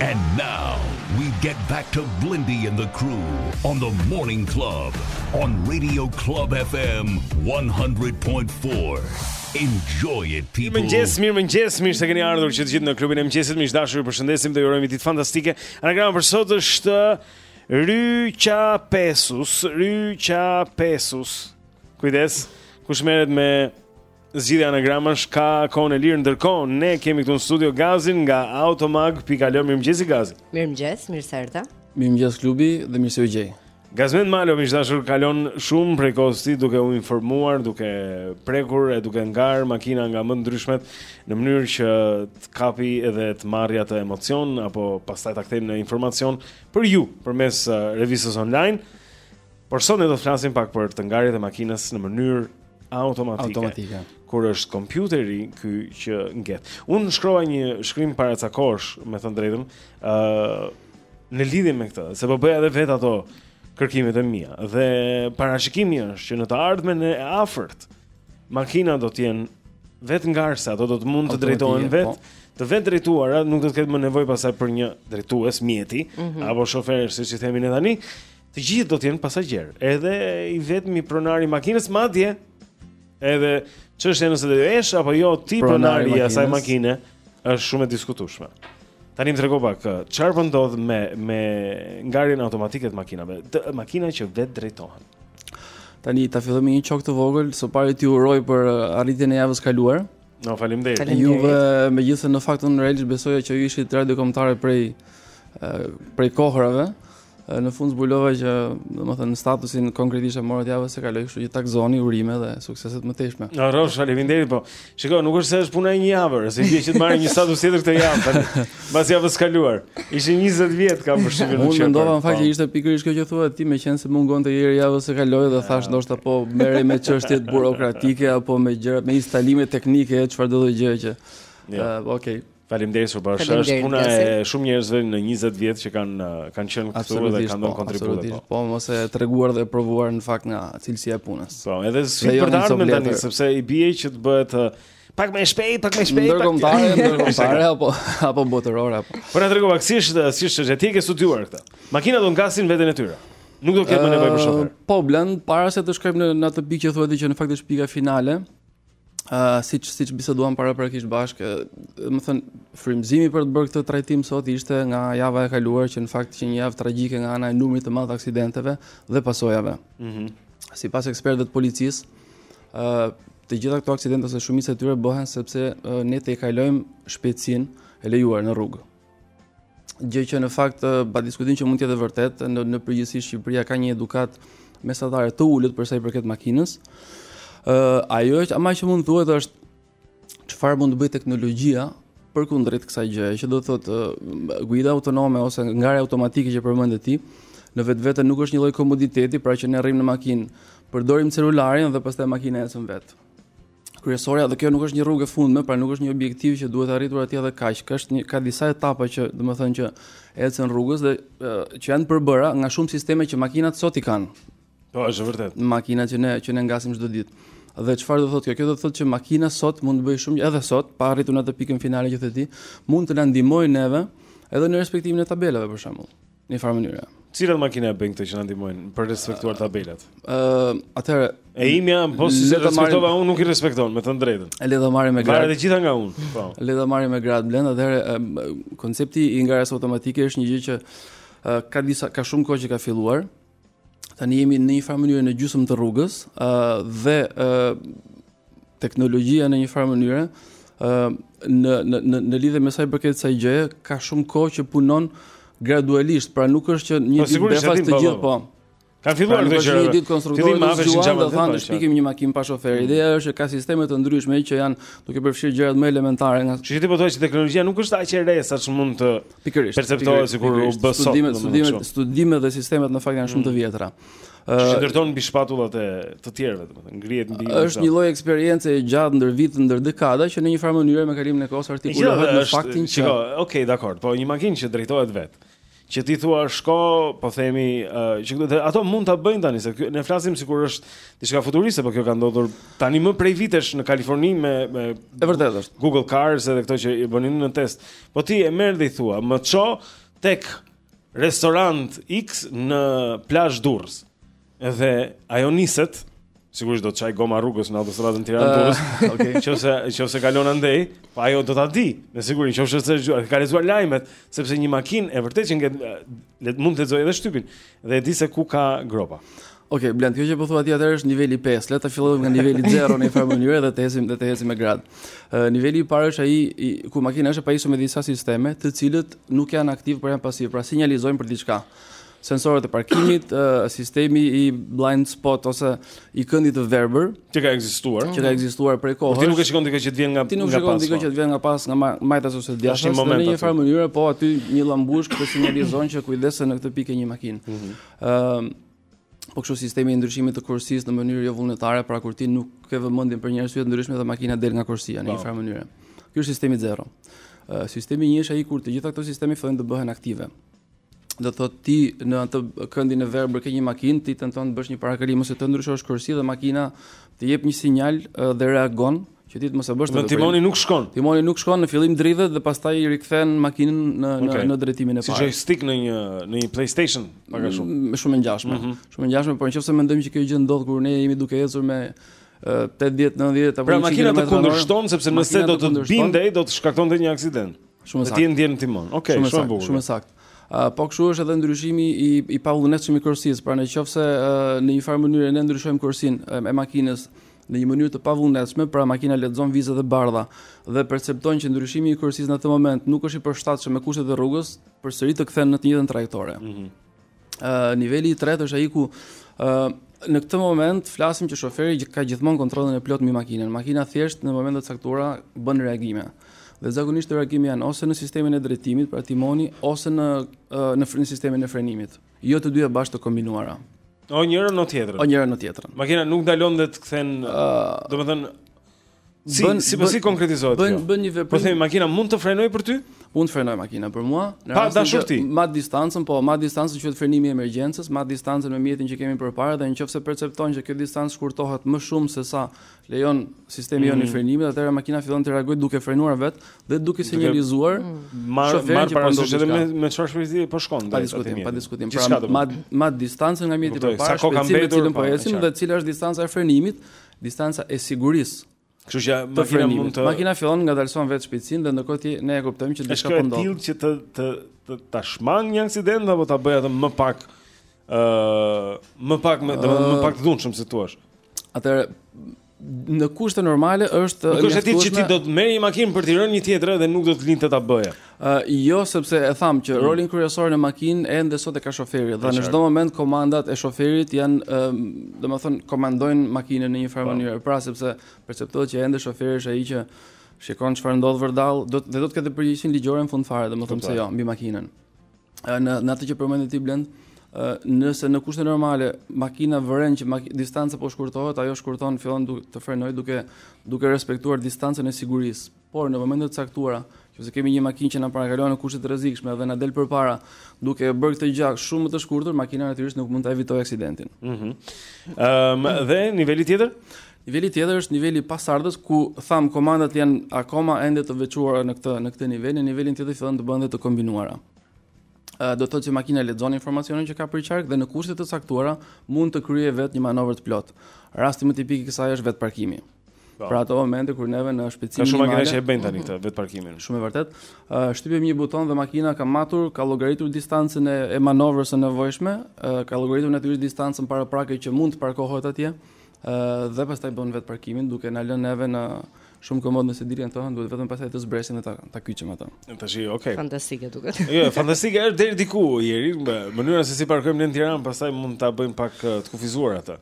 And now we get back to Blindy and the crew on the morning club on Radio Club FM 100.4. Enjoy it people. Mirëmëngjes, mirëmëngjes, mirë se keni ardhur që të gjithë në klubin e mëngjesit. Miq të dashur, ju përshëndesim dhe ju urojmë ditë fantastike. Anagrama për sot është Ryqa Pesus, Ryqa Pesus. Kujdes, kush merret me Zgjidhje anagramash ka kohën e lirë ndërkohë ne kemi këtu në studio Gazin nga automag.al. Mirëmëngjesi Gazi. Mirëmëngjes, mirë se erdha. Mirëmëngjes klubi dhe mirë se ju gjej. Gazmend Malo miq të dashur kalon shumë prej kohës duke u informuar, duke prekur e duke ngar makina nga më të ndryshmet në mënyrë që të kapi edhe të marrë atë emocion apo pastaj ta kthej në informacion për ju përmes uh, revistës online. Por sot ne do të flasim pak për të ngarët e makinës në mënyrë automatike. Automatike. Kur është kompjuteri ky që nget. Unë shkrova një shkrim para ca kohësh, me thënë të drejtën, ë uh, në lidhje me këtë, se po bëja edhe vet ato kërkimet e mia dhe parashikimi është që në të ardhmen e afërt makinat do të jenë vetëngarëse ato do të mund të drejtohen po. vet. Po të vetëdrejtuara, nuk do të ketë më nevojë pastaj për një drejtues mjeti mm -hmm. apo shofer, siç i themi ne tani. Të gjithë do të jenë pasagjerë, edhe i vetmi pronar i makinës madje. Edhe çështja nëse do jesh apo jo ti pronari i asaj makine është shumë e diskutueshme. Tani më trego pak çfarë po ndodh me me ngarjen automatike të makinave, te makinat që vetë drejtohen. Tani ta fillojmë një çok të vogël, së pari t'ju uroj për arritjen e javës kaluar. No, faleminderit. Falim Juve megjithëse në fakt unë realisht besoja që ju ishit radio kombëtare prej prej kohërave. Në fund zbulova që, domethënë, statusin konkretisht e morët javën që kaloi, kështu që ta gëzoni urime dhe suksese të mëtejshme. Na rrofsh, faleminderit po. Shiko, nuk është se është puna e një jave, se i bie që të marrë një status tjetër këtë javë. Mbas javës së kaluar, ishin 20 vjet kam përshtypjen. Unë mendova në fakt që po. ishte pikërisht kjo që thua ti, meqenëse mungonte njëri javës së kaluar dhe thashë ndoshta po merrej me çështje burokratike apo me gjëra me instalime teknike, çfarëdo lloj gjëje që. Ja. Uh, okay. Faleminderit për bashkë. Është puna e shumë njerëzve në 20 vjet që kanë kanë qenë këtu dhe kanë dhënë po, kontribut. Po, domosdo e treguar dhe provuar në fakt nga cilësia e punës. Po, edhe sfida për të ardhmen tani sepse i bie që të bëhet Pak më shpejt, pak më shpejt. Ndërkombëtare, ndërkombëtare apo apo botërore apo. Po na trego pak si është, si është çështja. Ti e ke studiuar këtë. Makinat do ngasin veten e tyre. Nuk do ketë më nevojë për shofer. Po Blend, para se të shkojmë në atë pikë që thua ti që në fakt është pika finale. Ë, uh, siç siç biseduam paraprakisht bashkë, domethënë frymëzimi për të bërë këtë trajtim sot ishte nga java e kaluar që në fakt qe një javë tragjike nga ana e numrit të madh të aksidenteve dhe pasojave. Mhm. Mm Sipas ekspertëve të policisë, Të gjitha këto aksidente ose shumica e tyre bëhen sepse ne tejkalojmë shpejtësinë e lejuar në rrugë. Gjë që në fakt pa diskutim që mund të jetë e vërtetë, në në përgjithësi Shqipëria ka një edukatë mesatare të ulët për sa i përket makinës. Ë uh, ajo që ama që mund thuhet është çfarë mund të bëjë teknologjia përkundrejt kësaj gjëje, që do të thotë uh, guida autonome ose ngarja automatike që përmende ti, në vetvete nuk është një lloj komoditeti, pra që ne rrim në makinë Përdorim celularin dhe pastaj makina ecën vetë. Kryesorja dhe kjo nuk është një rrugë e fundme, pra nuk është një objektiv që duhet arritur atje dhe kaq. Ka është një ka disa etapa që, domethënë që ecën rrugës dhe që janë të përbëra nga shumë sisteme që makinat sot i kanë. Po, është vërtet. Makinat që ne që ne ngasim çdo ditë. Dhe çfarë do thotë kjo? Kjo do thotë që makina sot mund të bëjë shumë edhe sot, pa arritur në atë pikën finale që the ti, mund të na ndihmojë neve edhe në respektimin e tabelave për shembull. Në një farë mënyre. Cilat makina e bëjnë këtë që na ndihmojnë për të respektuar tabelat? Ë, uh, atëherë e imja, po s'i respektova marim... unë nuk i respekton, me të drejtën. E le ta marrim me gradë. Varet e gjitha nga unë. Po. Le ta marrim me gradë Blend, atëherë koncepti i ngarjes automatike është një gjë që uh, ka disa ka shumë kohë që ka filluar. tani jemi në një farë mënyre në gjysëm të rrugës ë uh, dhe ë uh, teknologjia në një farë mënyre ë uh, në në në, në lidhje me sa i përket kësaj gjëje ka shumë kohë që punon gradualisht, pra nuk është që një po, ditë befas të po, gjithë po. po. Ka filluar pra, gjëra. Një ditë konstruktori do të thonë do të thonë shpikim një makinë pa shofer. Mm. Ideja është që ka sisteme të ndryshme që janë duke përfshirë gjërat më elementare nga. Që ti po thua që teknologjia nuk është aq e re sa ç'mund të Pikërisht. Perceptohet sikur u bë sot. Studimet, studimet, studimet dhe sistemet në fakt janë shumë të mm. vjetra. Ëh, uh, ndërtohen mbi shpatullat e të tjerëve, domethënë, ngrihet mbi. Është një lloj eksperience e gjatë ndër vit ndër dekada që në një farë mënyre me kalimin e kohës artikulohet në faktin që. Okej, okay, dakord, po një makinë që drejtohet vetë. Që ti thua shko, po themi, uh, që dhe, ato mund ta bëjnë tani se ne flasim sikur është diçka futuriste, por kjo ka ndodhur tanimë prej vitesh në Kaliforni me me e vërtetë është. Google Cars edhe këto që i bënin në test. Uh, Po ti e merr dhe i thua, më ço tek restoranti X në plazh Durrës. Dhe ajo niset, sigurisht do të çajë goma rrugës në autostradën Tiranë-Durrës. Uh, Okej. Okay. Qoftë se qoftë se kalon andej, po ajo do ta dijë, me siguri, qoftë se ka lexuar lajmet, sepse një makinë e vërtetë që nget Le mund të lexojë edhe shtypin dhe e di se ku ka gropa. Okej, okay, Blend, kjo që po thua ti atëherë është niveli 5. Le ta fillojmë nga niveli 0 në një farë mënyre dhe të ecim dhe të ecim me gradë. Uh, niveli i parë është ai ku makina është e pajisur me disa sisteme, të cilët nuk janë aktivë por janë pasivë, pra sinjalizojnë për diçka. Sensorët e parkimit, uh, sistemi i blind spot ose i këndit të verbër që ka ekzistuar, që ka ekzistuar prej kohësh. Ti nuk e shikon dikë që të vjen nga pas. Ti nuk shikon dikë që të vjen nga pas nga majta ose djathta. Në një farë mënyre ka aty një llambushkë që sinjalizon që kujdes se në këtë pikë ke një makinë. Ëm mhm. ehm, po kështu sistemi i ndryshimit të korsisë në mënyrë jo vullnetare, pra kur ti nuk ke vëmendje për një arsye të ndryshme dhe makina del nga korsia në një po. farë mënyre. Ky është sistemi 0. Ehm, sistemi 1 është ai kur të gjitha këto sisteme fillojnë të bëhen aktive. do të thotë ti në atë këndin e verbër ke një makinë, ti tenton të bësh një parakalim ose të ndryshosh korsi dhe makina të jep një sinjal dhe reagon që ti të mos e bësh të. Timoni nuk shkon. Timoni nuk shkon në fillim dridhet dhe pastaj e rikthen makinën në okay. në në drejtimin e parë. Si joystick në një në një PlayStation, pak a shumë. Shumë e ngjashme. Mm -hmm. Shumë e ngjashme, por nëse mendojmë që kjo gjë ndodh kur ne jemi duke ecur me 80 90 apo 100 km/h. Pra makina të kundërshton sepse nëse do të bindej, do të shkaktonte një aksident. Shumë saktë. Ti ndjen timonin. Okej, okay, shumë bukur. Shumë saktë. Uh, po kështu është edhe ndryshimi i i pavullnetshëm i korsisë, pra në qoftë se uh, në një farë mënyre ne ndryshojmë korsinë e, e makinës në një mënyrë të pavullnetshme, pra makina lexon vizat e bardha dhe percepton që ndryshimi i korsisë në atë moment nuk është i përshtatshëm me kushtet e rrugës, përsëri të kthen në të njëjtën trajektore. Mm -hmm. Niveli i tretë është ai ku në këtë moment flasim që shoferi ka gjithmonë kontrollin e plotë mbi makinën. Makina thjesht në momente të caktuara bën reagime. Dhe zakonisht reagimet janë ose në sistemin e drejtimit, pra timoni, ose në në, në sistemin e frenimit. Jo të dyja bashkë të kombinuara. O njërën o tjetrën. O njërën o tjetrën. Makina nuk ndalon dhe të kthehet, uh, domethënë Si, bën, si, po si konkretizohet bën, kjo? Bën një veprim. Po themi makina mund të frenojë për ty? Mund të frenojë makina për mua. Pa dashur ti. Mat distancën, po mat distancën që të frenimi i emergjencës, mat distancën me mjetin që kemi përpara dhe nëse percepton që kjo distancë shkurtohet më shumë se sa lejon sistemi mm. jonë i mm. frenimit, atëherë makina fillon të reagojë duke frenuar vetë dhe duke sinjalizuar shoferin që po ndodh. Edhe me me çfarë shpejtësi po shkon drejt atij mjeti. Pa diskutim, pa diskutim. Pra mat mat distancën nga mjeti përpara, sa kohë ka mbetur, po ecim dhe cila është distanca e frenimit Distanca e sigurisë. Kështu që makina mund të Makina fillon ngadalëson vetë shpejtësinë dhe ndërkohë ti ne e kuptojmë që diçka po ndodh. Është e tillë që të të të ta shmang një aksident apo ta bëjë atë më pak ë uh, më pak më uh, më pak të dhunshëm si thua. Atëherë në kushte normale është nuk është e ditë që ti do të merrje një makinë për t'i rënë një tjetër dhe nuk do të linte ta bëje. Uh, jo, sepse e thamë që mm. rolin kryesor në makinë ende sot e ka shoferi, dhe në çdo moment komandat e shoferit janë, um, domethënë, komandojnë makinën në një farë po. mënyrë, pra sepse perceptohet që ende shoferi është ai që shikon çfarë ndodh vërdallë, do, dhe do të ketë përgjegjësinë ligjore në fund fare, domethënë se jo, mbi makinën. Uh, në, në atë që përmende ti Blend, uh, nëse në kushte normale makina vëren që mak distanca po shkurtohet, ajo shkurton fillon duke të frenojë duke duke respektuar distancën e sigurisë. Por në momente të caktuara, nëse kemi një makinë që na parakalon në kushte të rrezikshme dhe na del përpara duke e bërë këtë gjë shumë më të shkurtër, makina natyrisht nuk mund ta evitojë aksidentin. Ëh. Mm Ëm um, dhe niveli tjetër? Niveli tjetër është niveli pasardhës ku thamë komandat janë akoma ende të veçuara në këtë në këtë nivel, në nivelin tjetër fillon të bëhen dhe të kombinuara. Ëh, do të thotë që makina lexon informacionin që ka përqark dhe në kushte të caktuara mund të kryejë vetë një manovër të plotë. Rasti më tipik i kësaj është vetëparkimi. Po. Pra ato momente kur neve në shpejtësi minimale. Ka shumë makina që e bëjnë tani këtë vetëparkimin. Shumë e vërtetë. Ë shtypim një buton dhe makina ka matur, ka llogaritur distancën e, e manovrës së nevojshme, ë ka llogaritur natyrisht distancën paraprake që mund të parkohet atje. ë dhe pastaj bën vetë parkimin duke na lënë neve në shumë komod nëse dilin ato, duhet vetëm pastaj të zbresim dhe ta ta kyçim atë. Tash, okay. Fantastike duket. Jo, fantastike është deri diku ieri, mënyra se si parkojmë në Tiranë, pastaj mund ta bëjmë pak të kufizuar atë.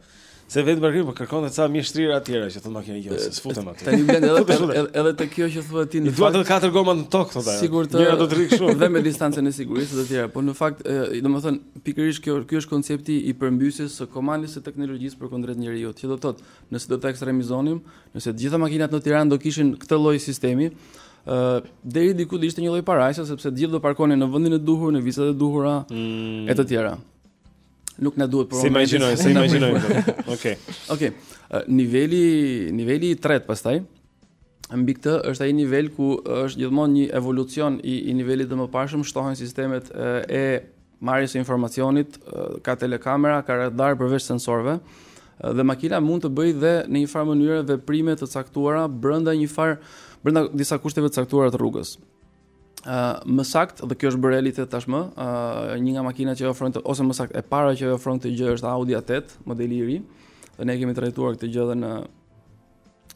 Se vetëm parkim po kërkonte ca mjeshtrira të tjera që thotë makina jo, se s'futem aty. Tani vjen edhe edhe, edhe te kjo që thua ti në fakt. Dua të katër goma në tokë thotë ajo. Sigurisht. Njëra do të rri kështu. Dhe me distancën e sigurisë të tjera, po në fakt, domethënë pikërisht kjo ky është koncepti i përmbysjes së komandës së teknologjisë përkundrejt njeriut. Që do të thotë, nëse do të ekstremizonim, nëse të gjitha makinat në Tiranë do kishin këtë lloj sistemi, deri diku do ishte një lloj parajse sepse të gjithë do parkonin në vendin e duhur, në vizat e duhura mm. e të tjera. Nuk na duhet për S'e imagjinoj, s'e imagjinoj. Okej. Okej. Niveli, niveli i tretë pastaj mbi këtë është ai nivel ku është gjithmonë një evolucion i, i nivelit të mëparshëm, shtohen sistemet e, e marrjes së informacionit, ka telekamera, ka radar përveç sensorëve dhe makina mund të bëjë dhe në një farë mënyre veprime të caktuara brenda një farë brenda disa kushteve të caktuara të rrugës. Uh, më sakt dhe kjo është bërë realitet tashmë, uh, një nga makinat që ofron ose më sakt e para që ofron këtë gjë është Audi A8, modeli i ri. Dhe ne e kemi trajtuar këtë gjë edhe në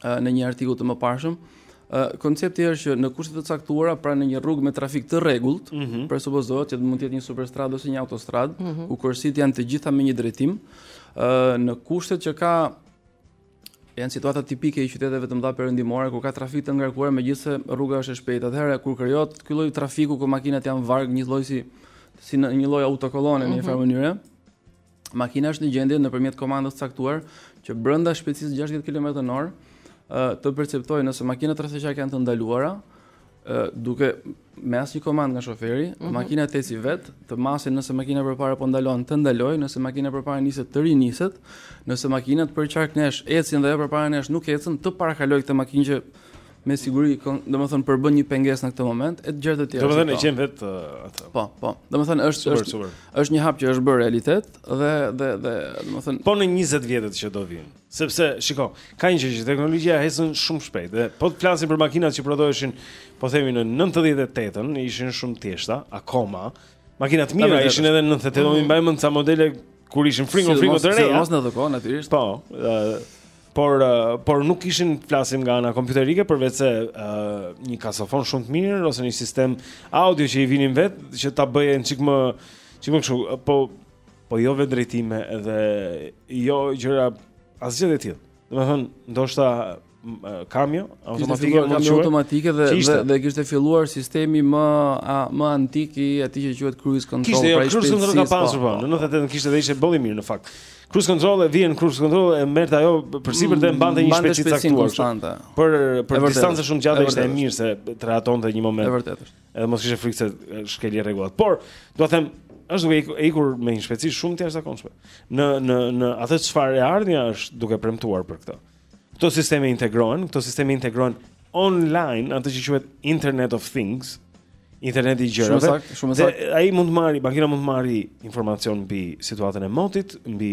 uh, në një artikull të mëparshëm. Uh, koncepti është që në kushte të caktuara, pra në një rrugë me trafik të rregullt, mm -hmm. presupozohet që mund të jetë një superstradë ose një autostradë, mm -hmm. ku korsitë janë të gjitha me një drejtim, uh, në kushtet që ka Janë situata tipike e qyteteve të mëdha perëndimore kur ka trafik të ngarkuar megjithëse rruga është e shpejtë. Atëherë kur krijohet ky lloj trafiku ku makinat janë varg njëlloj si si në një lloj autokolone në një mhm. farë mënyre, makina është në gjendje nëpërmjet komandës caktuar që brenda shpejtësisë 60 km/h të perceptojë nëse makinat rreth e qark janë të ndaluara duke me asnjë komandë nga shoferi, mm -hmm. makina të ecë vetë, të masë nëse makina përpara po ndalon, të ndalojë, nëse makina përpara niset, të riniset, nëse makinat përqark nesh ecin dhe ajo përpara nesh nuk ecën, të parakalojë këtë makinë që me siguri, domethënë përbën një pengesë në këtë moment e gjëra të tjera. Domethënë e gjen vetë atë. Po, po. Domethënë është super, është super. është një hap që është bërë realitet dhe dhe dhe domethënë po në 20 vjetët që do vijnë. Sepse, shiko, ka një gjë që teknologjia ecën shumë shpejt dhe po të flasim për makinat që prodhoheshin, po themi në 98-ën, ishin shumë të thjeshta, akoma. Makina të mira ishin edhe në 98, unë mbaj mend ca modele kur ishin fringo fringo të reja. Po në atë kohë natyrisht. Po, ë por por nuk kishin flasim nga ana kompjuterike përveç se uh, një kasetofon shumë të mirë ose një sistem audio që i vinin vetë që ta bënin një çik më çik më kështu po Po jo vetëdrejtime dhe jo gjëra asgjë të tillë. Domethënë, ndoshta kambio automatike kambio automatike dhe dhe, dhe kishte filluar sistemi më a, më antik i atij që quhet cruise control kishte pra cruise control ka pasur po, po, po. në 98 kishte dhe ishte boll i mirë në fakt cruise control e vije në cruise control e merrte ajo përsipër dhe mm, mbante një shpejtësi të caktuar për për distancë shumë gjatë ishte e mirë se të rehatonte një moment e vërtetë është Edhe mos kishte frikë se shkeli rregullat. Por, dua të them, është duke ikur me një shpejtësi shumë të jashtëzakonshme. Në në në atë çfarë e ardhmja është duke premtuar për këto. Këto sisteme integrohen, këto sisteme integrohen online, atë që quhet Internet of Things, Interneti i gjërave. Shumë saktë, shumë saktë. Ai mund të marrë, makina mund të marrë informacion mbi situatën e motit, mbi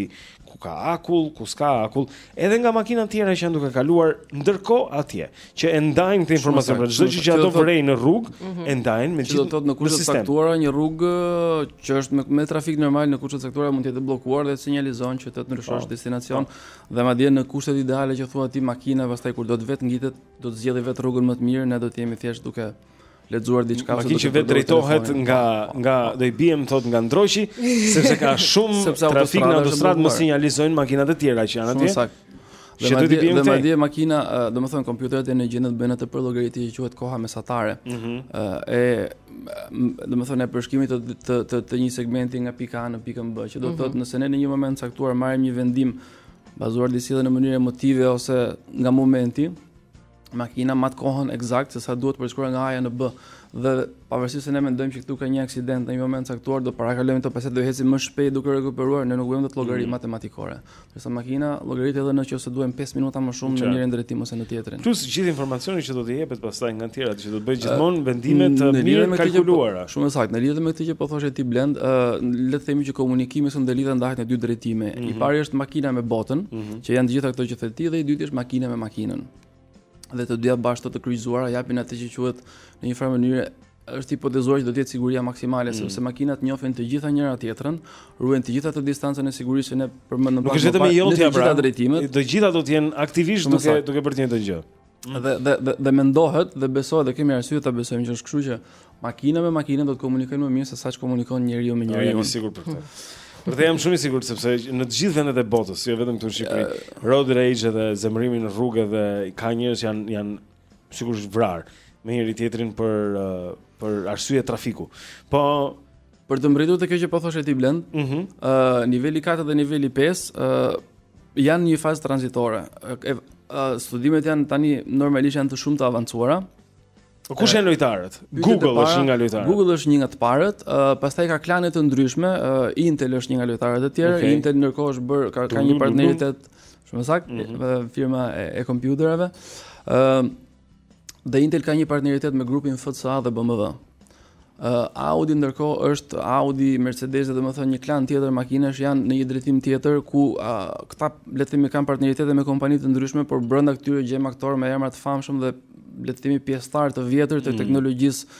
ku ka akull, ku s'ka akull, edhe nga makina tjera që janë duke kaluar ndërkohë atje, që e ndajnë këtë informacion, pra çdo gjë që ato vërejnë në rrugë, mm -hmm. e ndajnë me gjithë. Domethënë në kushte të caktuara një rrugë që është me, me trafik normal në kushte të caktuara mund të jetë bllokuar dhe sinjalizon që të ndryshosh oh. destinacion oh. dhe madje në kushtet ideale që thua ti makina pastaj kur do të vetëngitet, do të zgjedhë vetë rrugën më të mirë, ne do të jemi thjesht duke lexuar diçka ose do të vetëdrejtohet nga nga do i biem thotë nga Ndroqi sepse ka shumë trafik në autostradë më sinjalizojnë makinat e tjera që janë atje. Dhe madje dhe madje makina, domethënë kompjuterët janë në gjendje të bëjnë atë përllogaritje që quhet koha mesatare. Ëh mhm. domethënë e përshkrimit të të të, të një segmenti nga pika A në pikën B, që do të mhm. thotë nëse ne në një moment të caktuar marrim një vendim bazuar disi dhe në mënyrë emotive ose nga momenti, makina mat kohën ekzakte se sa duhet për të shkuar nga A-ja në B. Dhe pavarësisht se ne mendojmë që këtu ka një aksident në një moment të caktuar do parakalojmë këto pastaj do ecim më shpejt duke rekuperuar, ne nuk bëjmë dot llogari mm. matematikore. Ndërsa makina llogarit edhe në qoftë se duhen 5 minuta më shumë në njërin drejtim ose në tjetrin. Plus gjithë informacioni që do të jepet pastaj nga të tjerat që do të bëjë gjithmonë vendime të mirëkalkuluara. Po, shumë saktë. Në lidhje me këtë që po thoshe ti Blend, le të themi që komunikimi i ndërlidhur ndahet në dy drejtime. I mhm. pari është makina me botën, mhm. Që janë të gjitha këto që the ti dhe i dyti është makina me makinën. Dhe të dyja bashkë të të kryqëzuara japin atë që quhet në një farë mënyre është hipotezuar që do të jetë siguria maksimale mm. sepse makinat njohin të gjitha njëra tjetrën, ruajnë të gjitha të distancën e sigurisë që ne përmendëm pak. Nuk është vetëm i jotja pra. Të gjitha drejtimet. Të gjitha do të jenë aktivisht duke duke bërë të njëjtën gjë. Mm. Dhe, dhe, dhe, dhe mendohet dhe besohet dhe kemi arsye ta besojmë që është kështu që makina me makinën do të komunikojnë më mirë se sa ç'komunikon njeriu me njeriun. Jam i sigurt për këtë. Për këtë jam shumë i sigurt sepse në të gjithë vendet e botës, jo vetëm këtu në Shqipëri, uh, road rage dhe zemërimi në rrugë dhe ka njerëz që janë janë sigurisht vrarë me njëri tjetrin për uh, për arsye trafiku. Po Për të mbërritur te kjo që po thoshe ti Blend, ëh, mm -hmm. niveli 4 dhe niveli 5, ëh, uh, janë një fazë tranzitore. Uh, uh, studimet janë tani normalisht janë të shumë të avancuara. Po kush janë lojtarët? Google para, është një nga lojtarët. Google është një nga të parët, uh, pastaj ka klane të ndryshme, uh, Intel është një nga lojtarët e tjerë, okay. Intel ndërkohë është bërë ka, ka një partneritet shumë saktë, mm -hmm. firma e, e kompjuterave. Ëm uh, dhe Intel ka një partneritet me grupin FCA dhe BMW. Uh, Audi ndërkohë është Audi, Mercedes domethënë një klan tjetër makinash janë në një drejtim tjetër ku uh, këta le të themi kanë partneritete me kompani të ndryshme, por brenda këtyre gjejmë aktorë me emra të famshëm dhe le të themi pjesëtarë të vjetër të mm. teknologjisë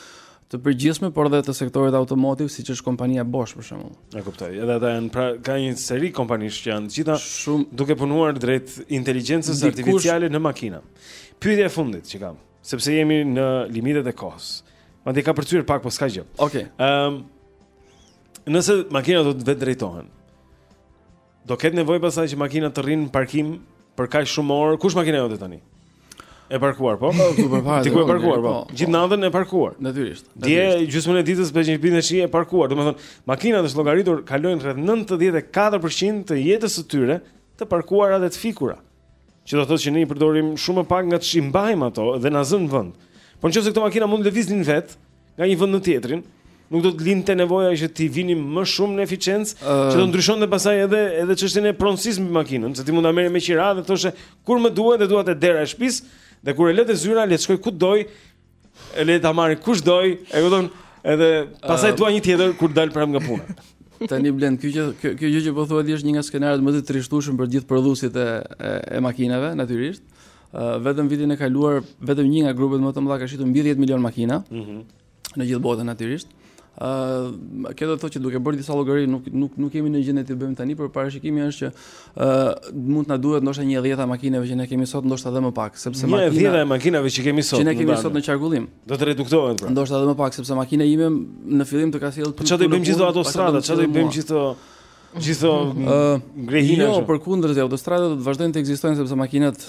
të përgjithshme, por edhe të sektorit automotiv, siç është kompania Bosch për shembull. E kuptoj. Edhe ata janë pra ka një seri kompanish që janë të gjitha duke punuar drejt inteligjencës artificiale në makina. Pyetja e fundit që kam, sepse jemi në limitet e kohës. Madje e kapërcyem pak, po s'ka gjë. Okej. Okay. Ëm um, Nëse makinat do të vetëdrejtohen, Do ketë nevojë pastaj që makinat të rrinë në parkim për kaq shumë orë. Ku është makina jote tani? E parkuar, po? Po, ku po Ti ku e parkuar, po? po. Gjithë natën e parkuar. Natyrisht. Dje gjysmën e ditës vë bast që ishte e parkuar. Domethënë, makinat është llogaritur kalojnë rreth 94% të jetës së tyre të parkuara dhe të fikura. Që do të thotë që ne i përdorim shumë më pak nga ç'i mbajmë ato dhe na zënë vend. Po nëse këto makina mund të lëviznin vetë nga një vend në tjetrin, nuk do të lindte nevoja që t'i vinim më shumë në eficiencë, uh, që do ndryshonte pastaj edhe edhe çështjen e pronësisë mbi makinën, se ti mund ta merrje me qira dhe thoshje kur më duhet e dua te dera e shtëpisë, dhe kur e lë te zyra le të shkojë ku dojë, E le ta marrë kush dojë, e kupton? Edhe pastaj dua një tjetër kur dal prapë nga puna. Tani Blendi kjo që kjo kjo gjë që po thua ti është një nga skenarët më të trishtueshëm për gjithë prodhuesit e, e e makinave natyrisht. Ë vetëm vitin e kaluar vetëm një nga grupet më të mëdha ka shitur mbi 10 milion makina. Mhm. Mm në gjithë botën natyrisht. Ëh, kjo do të thotë që duke bërë disa llogari nuk nuk nuk jemi në gjendje ta bëjmë tani, por parashikimi është që ëh uh, mund të na duhet ndoshta një e dhjeta e makinave që ne kemi sot, ndoshta edhe më pak, sepse një makina Një e dhjeta e makinave që kemi sot. Që ne kemi sot në qarkullim. Do të reduktohen pra. Ndoshta edhe më pak, sepse makina ime në fillim të ka sjellë po çfarë do bëjmë gjithë ato autostrada, çfarë do bëjmë gjithë gjithë ato ngrehina. Jo, përkundrazi autostradat do të vazhdojnë të ekzistojnë sepse makinat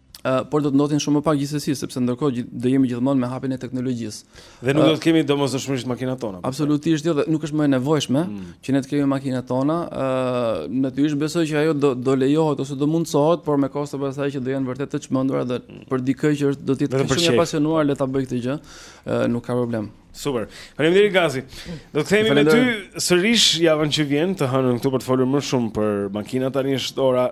Uh, por do të ndodhin shumë më pak gjithsesi sepse ndërkohë do jemi gjithmonë me hapin e teknologjisë. Dhe nuk do të kemi domosdoshmërisht makinat tona. Po. Absolutisht jo, dhe nuk është më e nevojshme mm. që ne të kemi makinat tona. Ë uh, natyrisht besoj që ajo do do lejohet ose do mundësohet, por me kosto pastaj që do janë vërtet të çmendura dhe mm. për dikë që do të jetë shumë i pasionuar le ta bëjë këtë gjë, uh, nuk ka problem. Super. Faleminderit Gazi. Do të kthehemi me ty sërish javën që vjen të hënën këtu për të folur më shumë për makinat tani është ora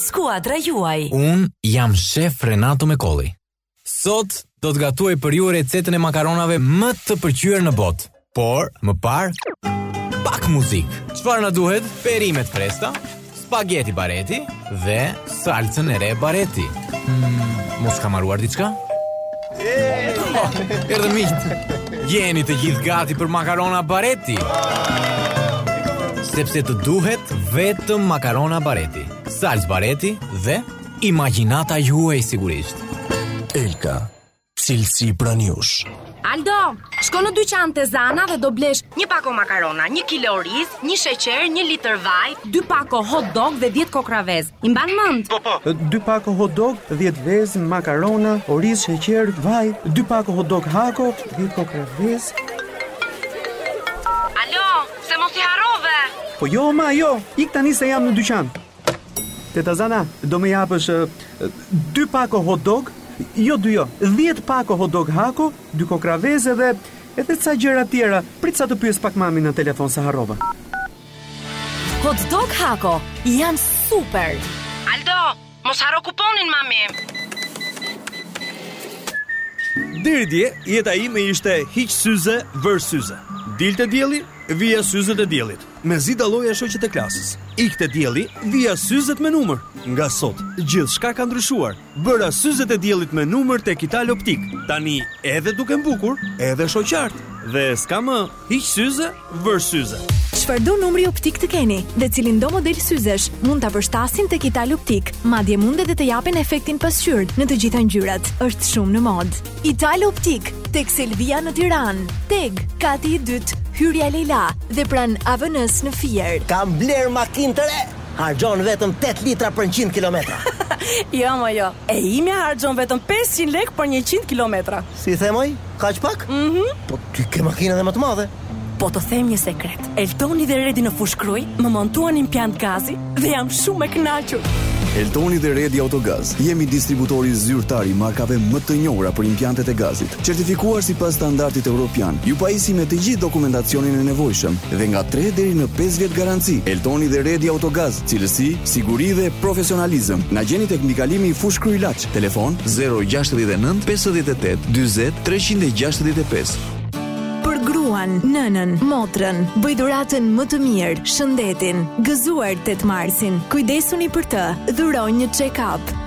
Skuadra juaj. Unë jam shef Renato Mekolli. Sot do të gatuaj për ju recetën e makaronave më të pëlqyer në botë. Por, më parë, pak muzikë. Çfarë na duhet? Perime të freskëta, spageti Baretti dhe salcën e re Baretti. Mm, mos kam harruar diçka? Erdhën miqtë. Jeni të gjithë gati për makarona Baretti. Sepse të duhet vetëm makarona Baretti, salcë Baretti dhe imagjinata juaj sigurisht. Elka, cilësi pranë jush. Aldo, shko në dyqan te Zana dhe do blesh një pako makarona, një kilo oriz, një sheqer, një litër vaj, dy pako hot dog dhe 10 kokrra vezë. I mban mend? Po, po. Dy pako hot dog, 10 vezë, makarona, oriz, sheqer, vaj, dy pako hot dog hako, 10 kokrra vezë. Alo, se mos i harrove. Po jo, ma, jo. Ik tani se jam në dyqan. Teta Zana, do më japësh dy pako hot dog, jo dy jo, 10 pako hot dog hako, dy kokrra vezë dhe edhe ca gjëra tjera. Prit sa të pyes pak mamin në telefon se harrova. Hot dog hako, janë super! Aldo, mos harro kuponin, mami! Deri dje, jeta ime ishte hiq syze, vër syze. Dilte dielli, vija syzet e diellit. Mezi dalloja shoqet e klasës. Ikte dielli, vija syzet me numër. Nga sot, gjithçka ka ndryshuar. Bëra syzet e diellit me numër tek Ital Optik. Tani edhe dukem bukur, edhe shoh qartë. Dhe s'ka më, hiq syze, vër syze. Çfarëdo numri optik të keni dhe cilindo model syzesh, mund ta përshtasin tek Ital Optik. Madje mund edhe të japin efektin pasqyrë në të gjitha ngjyrat. Është shumë në modë. Ital Optik, tek Selvia në Tiranë, Teg, kati i dytë, hyrja Lejla dhe pranë AVN-së në Fier. Kam blerë makinë të re! Harxhon vetëm tetë litra për njëqind kilometra. Jo moj jo, e imja harxhon vetëm pesëqind lekë për njëqind kilometra. Si the moj? Kaq pak? Mhm. Po ti ke makinë edhe më të madhe. Po të them një sekret, Eltoni dhe Redi në Fushë Krujë më montuan impiant gazi dhe jam shumë e kënaqur. Eltoni dhe Redi Autogaz, jemi distributori zyrtar i markave më të njohura për impiantet e gazit. Certifikuar sipas standardit evropian, ju pajisim me të gjithë dokumentacionin e nevojshëm dhe nga tre deri në pesë vjet garanci. Eltoni dhe Redi Autogaz, cilësi, siguri dhe profesionalizëm. Na gjeni tek mbikalimi Fushë Krujë-Laç, telefon 069 58 20 365. Për gruan, nënën, motrën, bëj dhuratën më të mirë, shëndetin. Gëzuar tetë marsin. Kujdesuni për të. Dhuroji një check-up.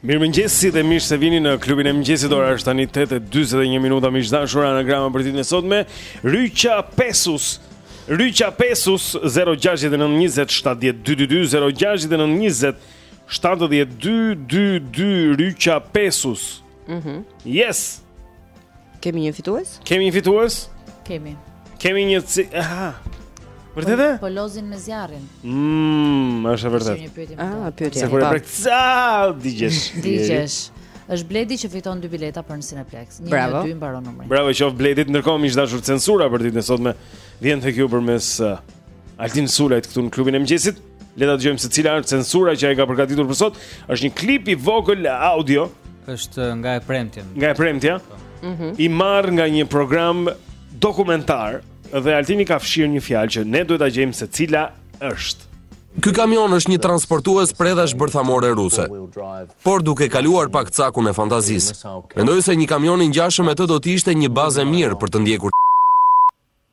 Mirë mëngjesi dhe mirë se vini në klubin e mëngjesit ora është tani 8:21 minuta miq të dashur anagrama për ditën e sotme Ryqa Pesus Ryqa Pesus 0692070222 06920 7222 Ryqa Pesus. Mhm. Mm yes. Kemi një fitues? Kemi një fitues? Kemi. Kemi një ci... Aha. Vërtetë? Po, po lozin me zjarrin. Mmm, është e vërtetë. Ah, pyetje. Se kur e prek, sa digjesh? Digjesh. Është Bledi që fiton dy bileta për në Cineplexx. Një dy mbaron numrin. Bravo i qoftë Bledit. Ndërkohë miq të dashur censura për ditën e sotme. Vjen tek ju përmes uh, Altin Sulajt këtu në klubin e mëngjesit. Le ta dëgjojmë se cila është censura që ai ka përgatitur për sot. Është një klip i vogël audio. Është nga e premtja. Nga e premtja. Po. Mhm. I marrë nga një program dokumentar dhe Altini ka fshirë një fjalë që ne duhet ta gjejmë se cila është. Ky kamion është një transportues predhash bërthamore ruse. Por duke kaluar pak cakun e fantazisë, mendoj se një kamion i ngjashëm me të do të ishte një bazë e mirë për të ndjekur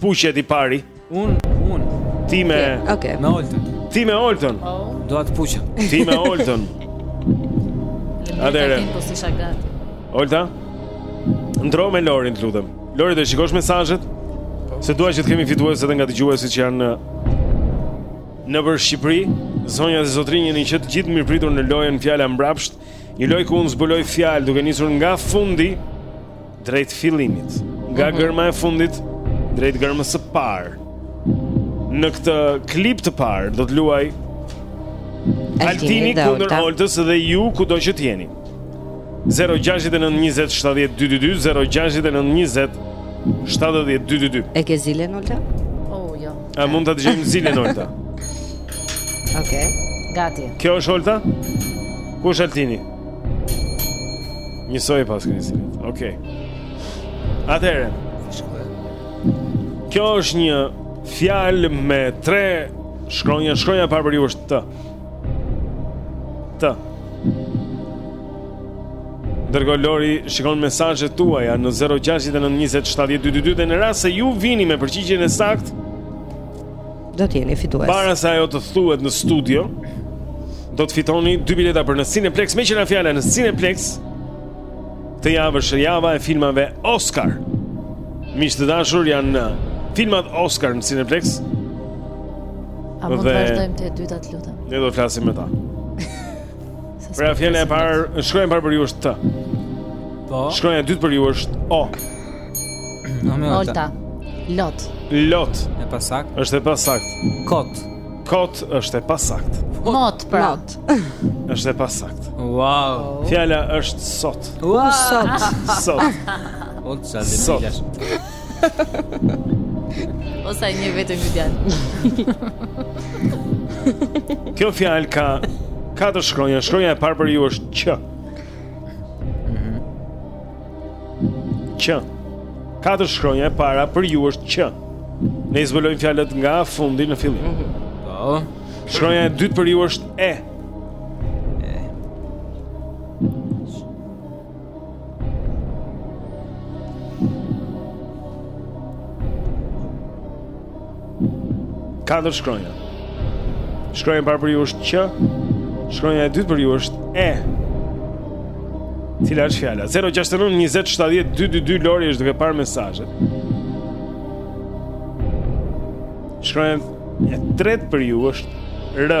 Puqet i pari. Unë, unë. Ti me Okej. Me Oltën. Ti me Oltën. Oh. Dua të puqem. Ti me Oltën. Atëherë. Po si sa gat. Olta. Ndërro me Lorin, të lutem. Lori, do shikosh mesazhet? Po. Se dua që të kemi fitues edhe nga dëgjuesit që janë nëpër Shqipëri. Zonja dhe zotërinj jeni që të gjithë të mirëpritur në lojën Fjala mbrapsht. Një lojë ku unë zbuloj fjalë duke nisur nga fundi. Drejt fillimit, nga mhm. gërma e fundit drejt gërmës së parë. Në këtë klip të parë do të luajë Altini kundër Oltës dhe ju kudo që të jeni. 0692070222, 0692070222. E ke zilen Olta? Oh, jo. A mund ta dëgjojmë zilen Olta? Okej. Gati. Kjo është Olta? Kush Altini? Njësoj pas kënjësimit, okej. Atëherë Kjo është një fjalë me tre shkronja Shkronja e parë për ju është T. T. Dërgo Lori shikon mesazhet tuaja në 069 20 70 222 dhe në rast se ju vini me përgjigjen e saktë do të jeni fitues. Para se ajo të thuhet në studio, do të fitoni dy bileta për në Cineplex, meqë ra fjala në Cineplex. Këtë javë është java e filmave Oscar. Miq të dashur janë uh, filmat Oscar në Cineplex. A mund të vazhdojmë te e dyta të lutem. Ne do të flasim me ta. Pra fjala e parë, shkronja e parë për ju është T. Po. Shkronja e dytë për ju është O. Olta. Lot. Lot. E pasaktë. Është e pasaktë. Kot. Kot është e pasaktë. Mot pra. Është e pasaktë. Wow. Fjala është sot. Wow. Sot. Sot. Olta, le të O sa një vetëm një djalë. Kjo fjalë ka katër shkronja. Shkronja e parë për ju është q. Mhm. Q. Katër shkronja e para për ju është q. Ne i zbulojmë fjalët nga fundi në fillim. Mhm. Po. Shkronja e dytë për ju është e. Katër shkronja. Shkronja e parë për ju është Q. Shkronja e dytë për ju është E. Cila është fjala? 069 20 70 222 Lori është duke parë mesazhet. Shkronja e tretë për ju është R.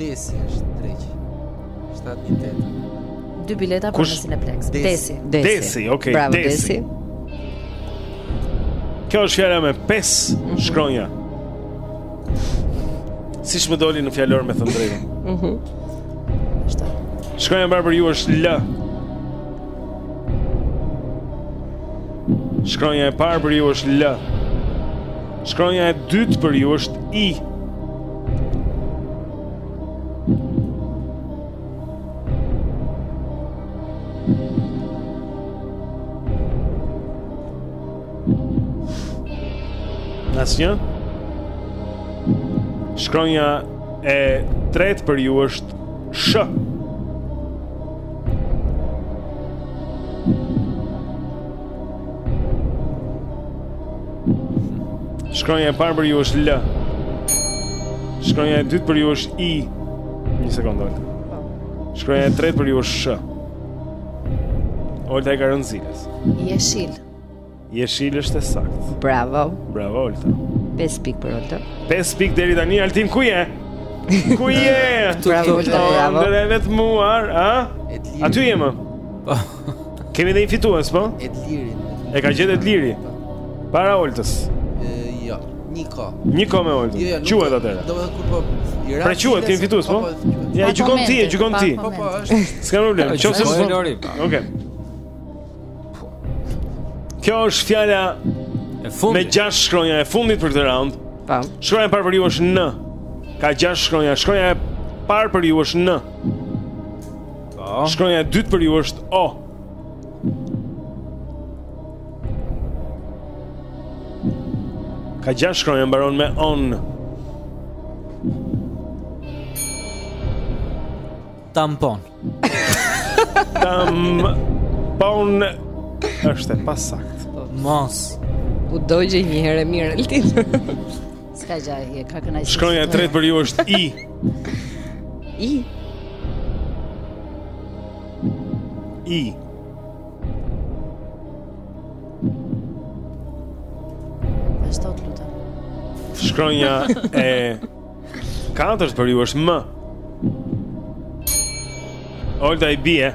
Desi është dreq. 7 0 0 8. Dy bileta për në Cineplex. Desi. Desi, okay, Bravo, Desi. Kjo është fjala me 5 mhm. shkronja. Siç më doli në fjalor me thënë të drejtën mhm. Shkronja e parë për ju është L Shkronja e parë për ju është L Shkronja e dytë për ju është i. Asnjë. Shkronja e tretë për ju është sh. Shkronja e parë për ju është L. Shkronja e dytë për ju është I. Një sekondë. Shkronja e tretë për ju është Sh. Olta e ka rënë zilës. Jeshil. Jeshil është e saktë. Bravo. Bravo Olta. 5 pikë për Olta. 5 pikë deri tani Altin ku je? Ku je? Bravo Olta, bravo. Je i vetmuar, a? Aty jemi. Po. Kemi dhe një fitues, po? Edlirin. E ka gjetë Edliri. Para Oltës. Jo, njëkoh. Njëkoh me Oltën. Jo, jo, quhet atëherë. Do të thotë kur po i ra. Pra quhet, kemi fitues, po? po, po ja, gjykon ti, gjykon ti. Po, po, është. S'ka problem. Qoftë se po Lori. Okej. Kjo është fjala e fundit. Me gjashtë shkronja e fundit për këtë round. Po. Shkronja e parë për ju është N. Ka gjashtë shkronja. Shkronja e parë për ju është N. Po. Shkronja e dytë për ju është O. Ka gjashtë shkronja mbaron me on. Tampon. Tampon është e pasaktë. Mos. U dogje një herë e mirë Altin. S'ka gajle, ka këna i sësë Shkronja e tretë për ju është I I I Vazhdo të lutem Shkronja e katërt për ju është M Olta i bie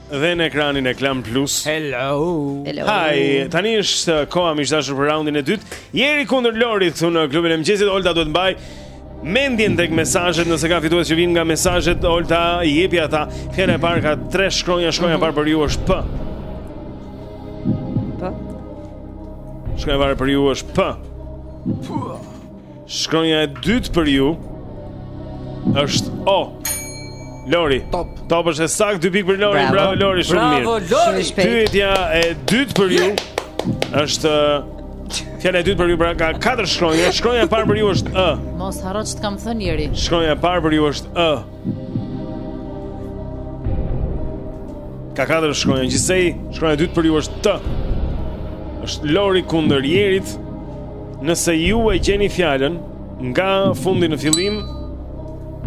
dhe në ekranin e Klan Plus. Hello. Hello. Hi, tani është uh, koha miq të dashur për raundin e dytë. Jeri kundër Lorit këtu në klubin e mëngjesit. Olta duhet të mbaj mendjen tek mesazhet nëse ka fitues që vijnë nga mesazhet Olta jepi ata. Fjala e parë ka tre shkronja, shkronja e parë për ju është P. P. Shkronja e parë për ju është P. P. Shkronja e dytë për ju është O. Lori. Top. Top është e saktë, dy pikë për Lori. Bravo, Bravo Lori, shumë mirë. Bravo Lori. Pyetja e dytë për ju është Fjala e dytë për ju pra ka katër shkronja. Shkronja e parë për ju është ë. Mos harro ç'të kam thënë Jeri. Shkronja e parë për ju është ë. Ka katër shkronja gjithsej, shkronja e dytë për ju është T. Është Lori kundër Jerit. Nëse ju e gjeni fjalën nga fundi në fillim,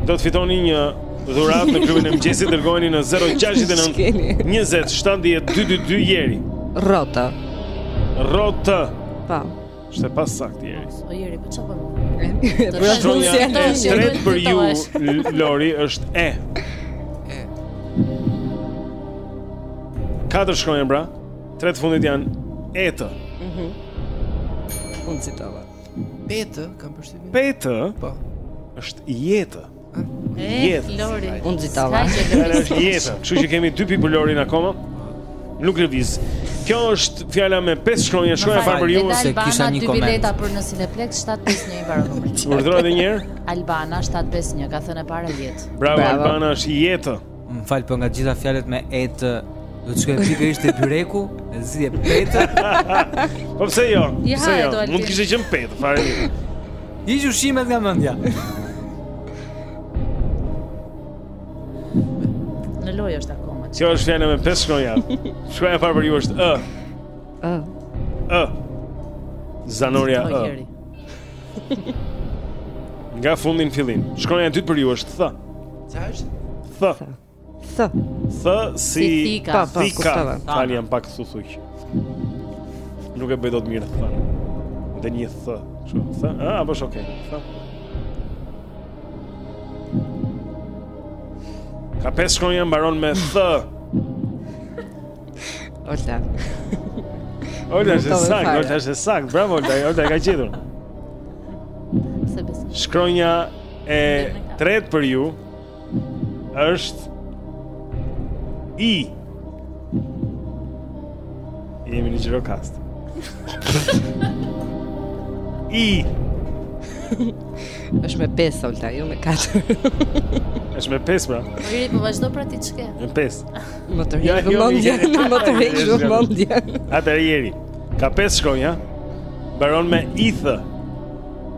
do të fitoni një dhuratë në klubin e mëngjesit, dërgojeni në 069 20 70 222 Jeri. Rrota. Rrota. Po. Ishte pas saktë Jeri. O po, Jeri, po çfarë po? Për ashtu si e thonë. E treta për ju Lori është e. E. Katër shkronja pra. Tre të fundit janë E T. Mhm. Unë citova. Petë, kam përshtypjen. Petë. Po. Është jetë. Jetë, Lori. Unë citova. Është jetë. Kështu që kemi dy pikë për Lorin akoma. Nuk lëviz. Kjo është fjala me pesë shkronja, shkronja e parë për ju se kisha një koment. Bileta për në Cineplex 751 i mbaron numri. Urdhëro edhe një herë. Albana 751, ka thënë para jetë. Bravo, Bravo. Albana është jetë. Më fal, për po nga gjitha fjalët me etë Do të shkoje pikërisht te byreku, te petë. Po pse jo? Pse jo? Mund të kishte qenë petë, fare mirë. Hiq ushqimet nga mendja. Në lojë është akoma. Kjo është fjala me pesë shkronja. Shkronja e parë për ju është ë. Ë. Ë. Zanoria ë. Nga fundi në fillim. Shkronja e dytë për ju është th. Çfarë është? Thë Thë Thë si Thika Thika Tani jam pak thuthuq Nuk e bëj dot mirë th-në Dhe një thë Thë A, po është okej Thë Ka pesë shkronja mbaron me thë Olta Olta është saktë, Olta është saktë Bravo, Olta, Olta e ka gjetur Shkronja E tretë për ju është i Jemi në Gjirokastër I është me pesë, Olta, jo me katër është me pesë, pra Më rri, po vazhdo pra ti ç'ke Me pesë Më tërhiq vëmendjen Më tërhiq vëmendjen Atëherë Jeri Ka pesë shkronja Mbaron me ithë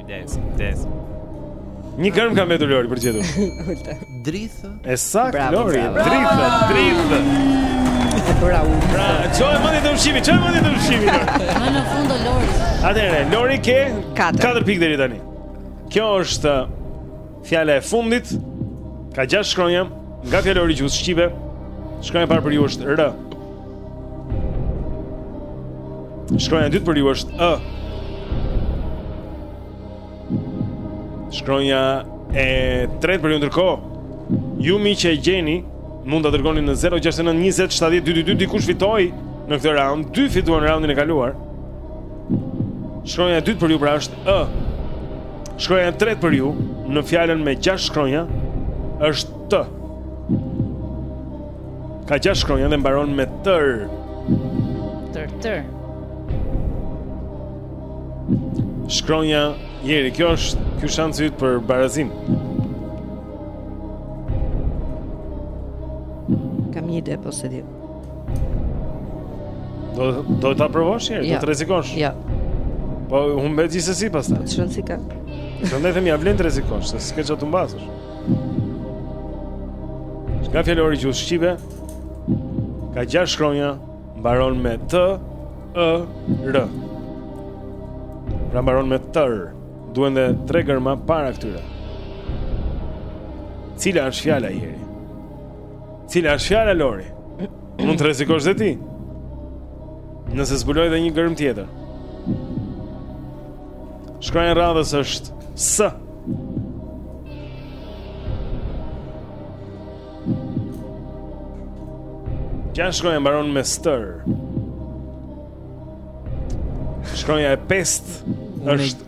Kujdes, kujdes. Një gërmë ka mbetur Lori për të gjetur. Drithë. E saktë Lori, drithë, drithë. Bravo, çoje mendjen te ushqimi, çoje mendjen te ushqimi. Më në fund Lori. Atëherë, Lori ke 4 pikë deri tani. Kjo është Fjala e fundit ka gjashtë shkronja nga fjalori i gjuhës shqipe. Shkronja e parë për ju është R. Shkronja e dytë për ju është Ë. Shkronja e tretë për ju ndërkohë. Ju miq që e gjeni, mund ta dërgoni në 069 20 70 222 dikush fitoi në këtë raund, dy fituan raundin e kaluar. Shkronja e dytë për ju pra është Ë. Shkronja e tretë për ju në fjalën me 6 shkronja është T. Ka 6 shkronja dhe mbaron me tër. Tër tër. Shkronja Jeri, kjo është ky shansi yt për barazim. Kam një ide po s'e di. Do do ta provosh Jeri, ja. do të rrezikosh. Ja. Po humbe gjithsesi pastaj. Çfarë s'i ka? Prandaj them ja vlen të rrezikosh, se s'ke çfarë të humbasësh. Nga fjalori i gjuhës shqipe ka gjashtë shkronja, mbaron me T Ë R. Pra mbaron me tër. Duhen dhe tre gërma para këtyre. Cila është fjala Jeri Cila është fjala Lori? Mund të rrezikosh dhe ti. Nëse zbuloj dhe një gërmë tjetër. Shkronja e radhës është S. Gjashtë shkronja mbaron me stër. Shkronja e pestë është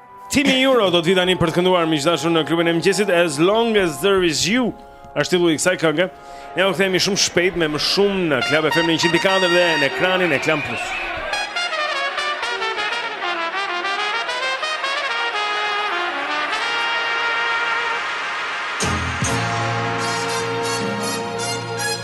Timi Yuro do të vi tani për të kënduar miq të dashur në klubin e mëngjesit As Long As There Is You. Është titulli i kësaj kënge. Ne u kthehemi shumë shpejt me më shumë në Club FM 104 dhe në ekranin e Klan Plus.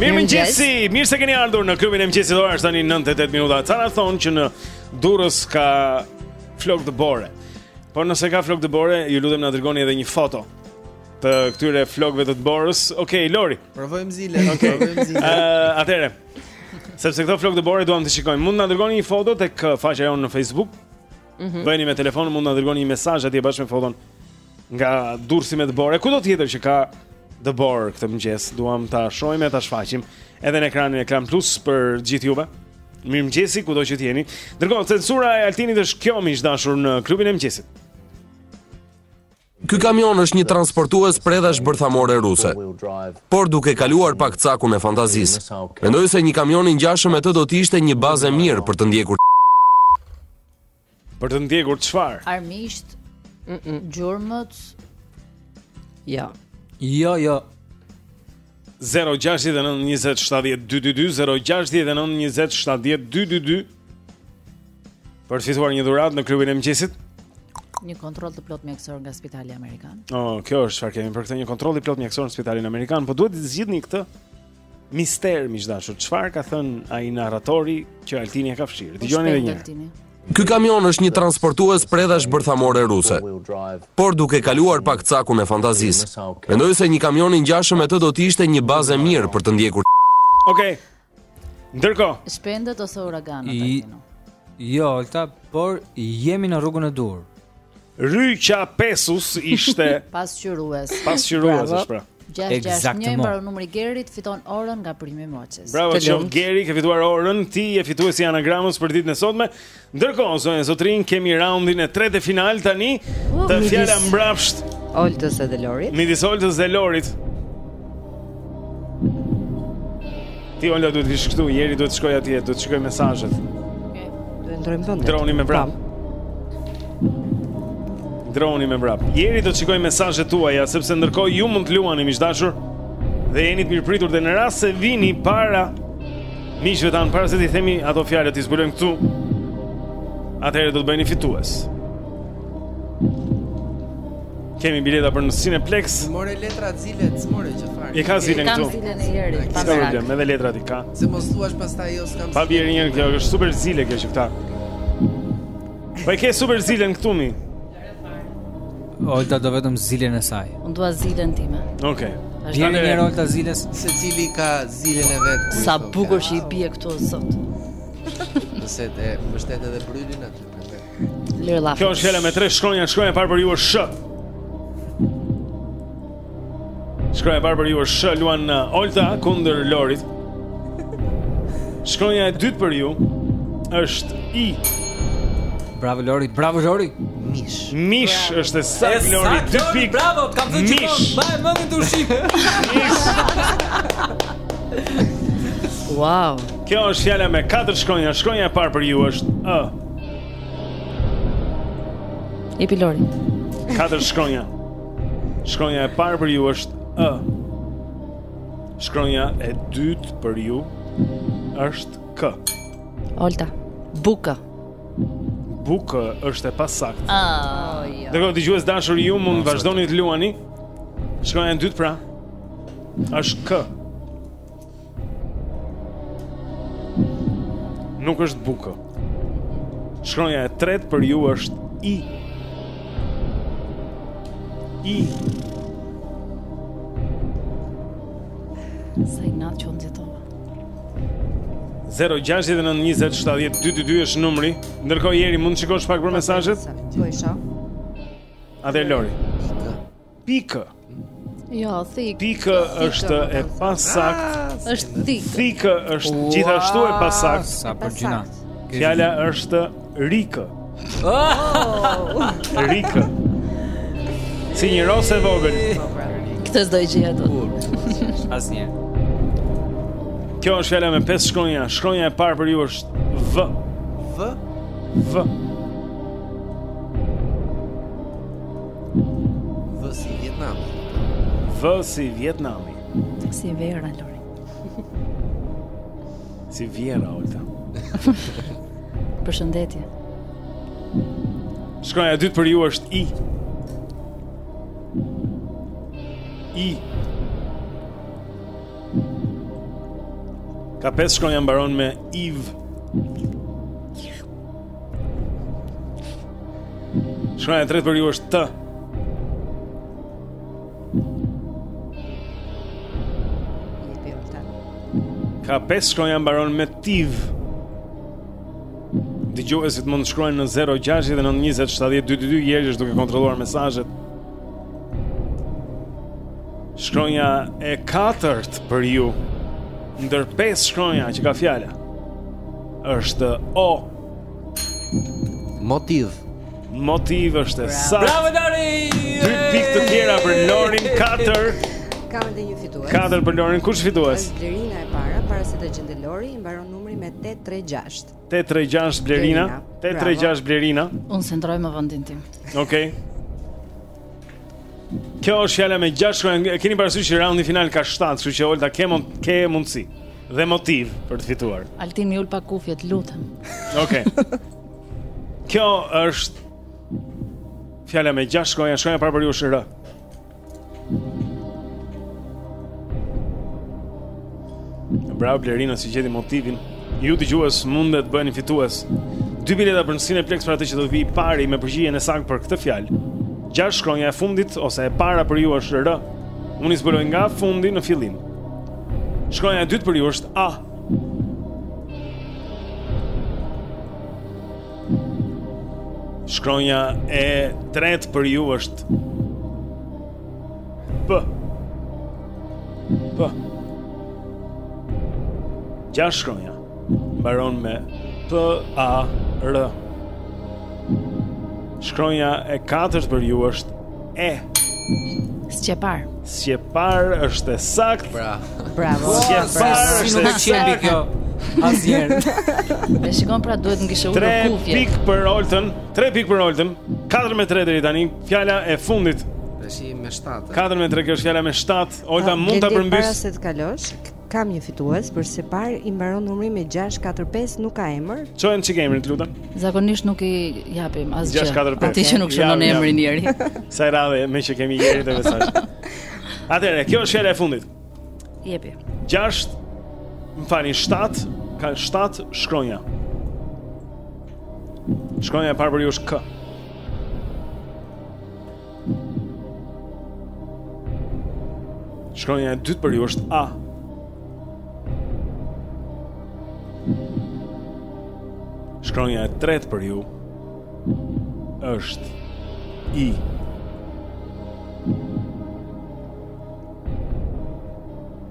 Mirë mëngjesi, mirë se keni ardhur në klubin e mëngjesit ora është tani 9:08 minuta. Çfarë thonë që në Durrës ka flokë dëbore? Po nëse ka flokë dëbore, ju lutem na dërgoni edhe një foto të këtyre flokëve të dëborës. Okej, okay, Lori. Provojmë zile. Okej. Okay. Provojmë zile. Uh, Atëre. Sepse këto flokë dëbore duam të shikojmë. Mund të na dërgoni një foto tek faqja jonë në Facebook. Mm -hmm. Bëni me telefon, mund të na dërgoni një mesazh atje bashkë me foton Nga Durrësi me dëborë. E kudo tjetër që ka dëborë këtë mëngjes, duam ta shohim e ta shfaqim edhe në ekranin e Klan Plus për të gjithë juve. Mirëmëngjesi kudo që jeni. Ndërkohë censura e Altinit është kjo miq të dashur në klubin e mëngjesit. Ky kamion është një transportues predhash bërthamore ruse. Por duke kaluar pak cakun e fantazisë, mendoj se një kamion i ngjashëm me të do të ishte një bazë e mirë për të ndjekur Për të ndjekur çfarë? Armiqt, mm -mm. gjurmët. Jo. Jo, jo. 0-6-9-27-12-2 Për të fituar një dhuratë në klubin e mëngjesit Një kontroll të plotë mjekësor nga spitali Amerikan O, oh, kjo është çfarë kemi për këtë një kontroll i plotë mjekësor në spitalin Amerikan Po duhet të zgjidhni këtë Mister miq të dashur, çfarë ka thënë ai narratori që Altini e ka fshirë? Dëgjoni edhe një herë. Ky kamion është një transportues predhash bërthamore ruse. Por duke kaluar pak cakun e fantazisë, mendoj se një kamion i ngjashëm me të do të ishte një bazë e mirë për të ndjekur. Okej. Okay. Ndërkohë, shpendët ose uraganët? Jo, Alta, por jemi në rrugën e duhur. Ryqa Pesus ishte pasqyrues. Pasqyrues është pra. 661 mbaron numri i Gerit, fiton orën nga primi Moçes. Bravo të qoftë Geri, ke fituar orën. Ti je fituesi i anagramës për ditën e sotme. Ndërkohë, zonja e zotërinj kemi raundin e tretë final tani. Uh, te fjala mbrapsht. Oltës dhe Lorit. Midis Oltës dhe Lorit. Ti Olta duhet të vish këtu, Jeri duhet të shkojë atje, duhet të shikojë mesazhet. Okej. Do të ndrojmë vendin. Ndrroni me vrap. Ndrroni me vrap. Jeri do të shikojë mesazhet tuaja sepse ndërkohë ju mund të luani miq të dashur dhe jeni të mirëpritur dhe në rast se vini para miqve tanë para se t'i themi ato fjalët t'i zbulojmë këtu. Atëherë do të bëheni fitues. Kemi bileta për në Cineplex. Morëm letra, zilet, morëm çfarë. E ka zilen këtu. Kam zilen e Jerit. Pa problem, edhe letrat i ka. Se mos thuash pastaj jo s'kam. Pa bjeri një kjo është super zile kjo që ke. Po e ke super zilen këtu mi. Olta do vetëm zilen e saj. Unë dua zilen time. Okej. Okay. Bjeri një herë Olta ziles, secili ka zilen e vet. Sa bukur që i bie këtu sot. Nëse të mbështet edhe brylin aty. Mirë Kjo është fjala me tre shkronja, shkronja e parë për ju është sh. Shkronja e parë për ju është sh, luan uh, Olta kundër Lorit. Shkronja e dytë për ju është i. Bravo Lori, bravo Lori. Mish. Mish bravo. është sa Lori, dy pikë. Bravo, të kam thënë gjithmonë, mbaj mendjen te ushqimi. Mish. Wow. Kjo është fjala me katër shkronja. Shkronja e parë për ju është ë. Jepi Lori. Katër shkronja. Shkronja e parë për ju është ë. Shkronja e dytë për ju është k. Olta. Buka. Bukë është e pasaktë. Oh, jo. Ndërkohë dëgjues të dashur ju mund të vazhdoni të luani. Shkronja e dytë pra është k. Nuk është bukë. Shkronja e tretë për ju është i. I. Sa inat që u nxitova. 0-6-9-20-70-222 është numri. Ndërkohë, Jeri, mund të shikosh pak për mesazhet? Po i shoh. A dhe, Lori. Pikë. Jo, thikë. Pikë është e pasaktë. Ah, është thikë. Thikë është gjithashtu e pasaktë. Sa për gjina. Fjala është rikë. Oh. Rikë. Si një rosë e vogël. Këtë s'do e gjeja dot. Asnjë. Kjo është fjala me pesë shkronja. Shkronja e parë për ju është V. V. V. V si Vietnami. V si Vietnami. Si vera Lori. Si vera Olta. Përshëndetje. Shkronja e dytë për ju është I. I. Ka pesë shkronja mbaron me iv. Shkronja e tretë për ju është T. Ka pesë shkronja mbaron me tiv. Dëgjuesit mund të shkruajnë në 069 20 70 222 Jeri është duke kontrolluar mesazhet. Shkronja e katërt për ju ndër pesë shkronja që ka fjala. Është O. Motiv. Motiv është e sakt. Bravo Lori. Dy pikë të tjera për Lorin 4. Kam edhe një fitues. 4 për Lorin, kush fitues? Është Blerina e para, para se të gjendë Lori, i mbaron numri me 836. 836 Blerina. 836 Blerina. Un s'e ndrroj më vendin tim. Okej. Okay. Kjo është fjala me 6 shkronja. E keni parasysh që raundi final ka 7, kështu që Olta ke mund ke mundsi. dhe motiv për të fituar. Altin uli pak kufjet, lutem. Okej. Okay. Kjo është fjala me gjashtë shkronja, shkronja e parë për ju është R. Bravo Blerina që gjeti motivin. Ju dëgjues mundet të bëheni fitues. Dy bileta për në Cineplexx për atë që do të vi i pari me përgjigjen e saktë për këtë fjalë. Gjashtë shkronja e fundit ose e parë për ju është R. Unë zbuloj nga fundi në fillim. Shkronja e dytë për ju është A. Shkronja e tretë për ju është P. P. Gjashtë shkronja. Mbaron me P A R. Shkronja e katërt për ju është E. Sqepar. Sqepar është e sakt. Bra. Bravo. Sqepar është e çepi kjo. Asnjëherë. Me shikon pra duhet të m'i kishe ulur kufjet. 3 pik për Oltën, 3 pik për Oltën, 4 me 3 deri tani. Fjala e fundit. Tashi me 7. 4 me 3 kjo është fjala me 7. Olta mund ta përmbys. Para se të kalosh. Kam një fitues, për sqepar i mbaron numri me 645, nuk ka emër. Çojmë çik emrin, të lutem. Zakonisht nuk i japim asgjë. 645. Atij që nuk shënon emrin Jeri. Kësaj radhe, meqë kemi njëri të mesazh. Atëherë, kjo është fjala e fundit. Jepi. 6 Më falni 7 Ka 7 shkronja Shkronja e parë për ju është K Shkronja e dytë për ju është A. Shkronja e tretë për ju është I.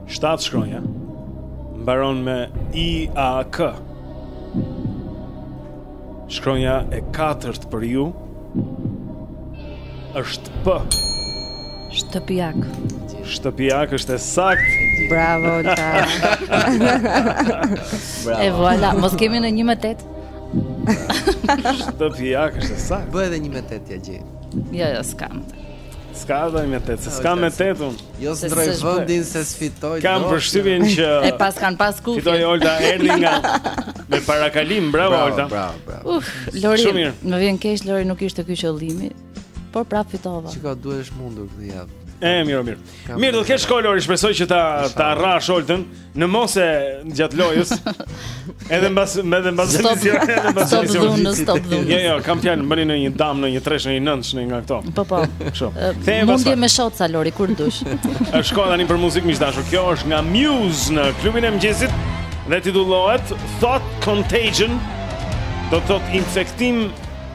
Shtatë shkronja Mbaron me I, A, K Shkronja e katërt për ju është P. Shtëpiak. Shtëpiak është e saktë. Bravo, Olta. Bravo. E voilà, mos kemi në 1 me 8. Shtëpiak është e saktë. Bëhet edhe 1 me 8 ia gjej. Jo, jo, s'kam. S'ka dhe me tetë, se s'ka me tetë unë Jo s'e ndërroj vendin se s'fitoj Kam përshtypjen që E paskan pas kufje Fitoi Olta erdhi nga Me parakalim, bravo, bravo Olta Bravo, bravo Uf, Lori, Shumë mirë. më vjen keq, Lori nuk ishte ky qëllimi Por prapë fitova Çika duhesh mundur këtë javë E, mirë, mirë Mirë, do të kesh kohë Lori, shpresoj që ta ta rrash Oltën në mos gjatë lojës. Edhe mbas edhe mbas emisionit, edhe mbas emisionit. Stop dhunë, stop Jo, jo, kam fjalën bëni në një damë, në një tresh, në një nënsh, një nga këto. Po, po. Kështu. Munde me shoca Lori kur t'dush. Është koha tani për muzikë miq të dashur. Kjo është nga Muse në klubin e mëngjesit dhe titullohet Thought Contagion. Do të thotë infektim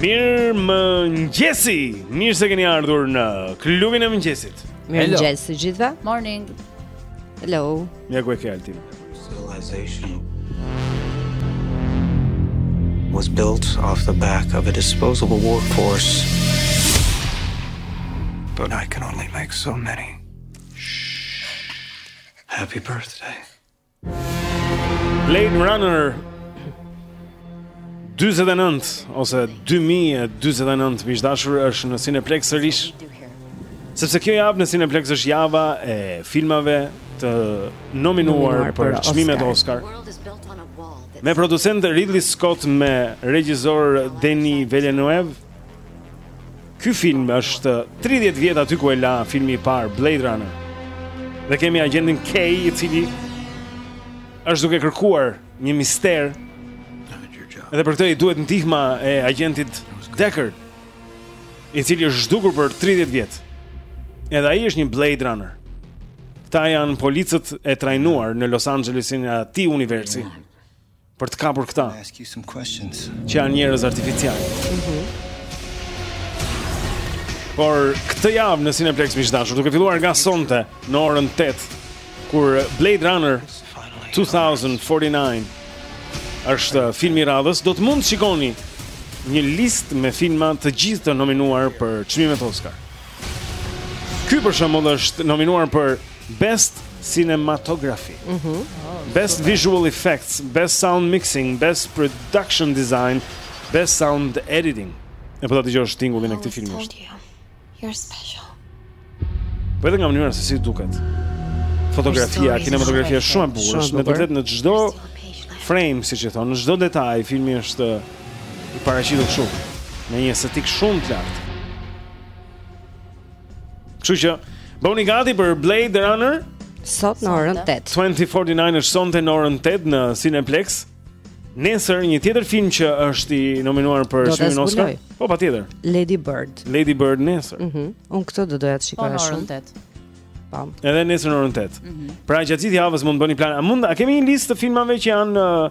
Mirëmëngjesi Mirë se keni ardhur në klubin e mëngjesit Mirëmëngjes të gjithëve Morning Hello Ja ku e ke Altin Civilization Was built off the back of a disposable workforce But I can only make so many Shhh Happy birthday Blade Runner 2049 ose 2049 miq të dashur është në Cineplex sërish. Sepse kjo javë në Cineplex është java e filmave të nominuar për çmimet Oscar. Me producent Ridley Scott me regjisor Denis Villeneuve. Ky film është 30 vjet aty ku e la filmi i parë Blade Runner. Dhe kemi agjentin K i cili është duke kërkuar një mister. Edhe për këtë i duhet ndihma e agjentit Deckard, i cili është zhdukur për 30 vjet. Edhe ai është një Blade Runner. Këta janë policët e trajnuar në Los Angelesin e atij universi. Për të kapur këta. Që janë njerëz artificialë. Mhm. Por këtë javë në Cineplex miq të dashur, duke filluar nga sonte në orën 8, kur Blade Runner 2049 është filmi i radhës, do të mund të shikoni një listë me filma të gjithë të nominuar për çmimet Oscar. Ky për shembull është nominuar për Best Cinematography, Best Visual Effects, Best Sound Mixing, Best Production Design, Best Sound Editing. E po ta dëgjosh tingullin e këtij filmi është. You're special. Po edhe nga mënyra se si duket. Fotografia, kinematografia është shumë e bukur, është me të vërtetë në çdo frame, siç e thonë, në çdo detaj filmi është i paraqitur kështu me një estetik shumë të lartë. Kështu që bëni gati për Blade Runner sot në orën 8. 2049 është sonte në orën 8 në Cineplex. Nesër një tjetër film që është i nominuar për çmimin Oscar. Po patjetër. Lady Bird. Lady Bird nesër. Mhm. Mm Unë këtë do doja ta shikoja po, shumë. Po në orën 8. Po. Edhe nesër në orën 8. Mhm. Mm pra gjatë gjithë javës mund të bëni plan. A mund a kemi një listë të filmave që janë uh,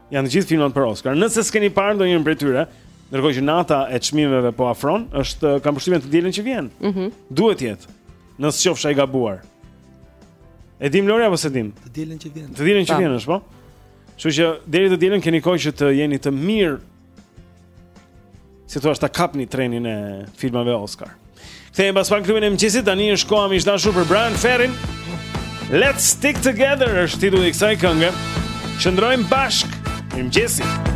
Janë të gjithë filmat për Oscar. Nëse s'keni parë ndonjërin prej tyre, ndërkohë që nata e çmimeve po afron, është kam përshtypjen të dielën që vjen. Mhm. Mm Duhet të jetë. Nëse qofsha i gabuar. E dimë Lori apo s'e dimë? Të dielën që vjen. Të dielën që vjen është, po. Kështu që deri të dielën keni kohë që të jeni të mirë Si t'i thuash, ta kapni trenin e filmave Oscar. Kthehemi pas pak në klubin e mëngjesit, tani është koha miq të dashur për Bryan Ferryn. Let's stick together është titulli i kësaj kënge Qëndrojmë bashkë mirëmëngjesi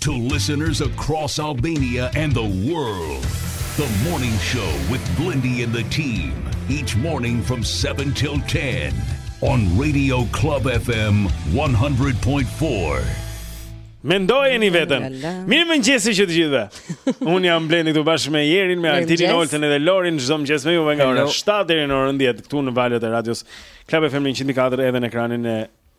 To listeners across Albania and the world, the morning show with Blendi and the team, each morning from 7 till 10 on Radio Club FM 100.4. Mendojeni veten. Mirëmëngjesi të gjithëve. Un jam Blendi këtu bashkë me Jerin, me Altinin, Olsën dhe Lorin çdo mëngjes me juve nga ora 7 deri në orën 10 këtu në valët e radios Club FM 104 edhe në ekranin e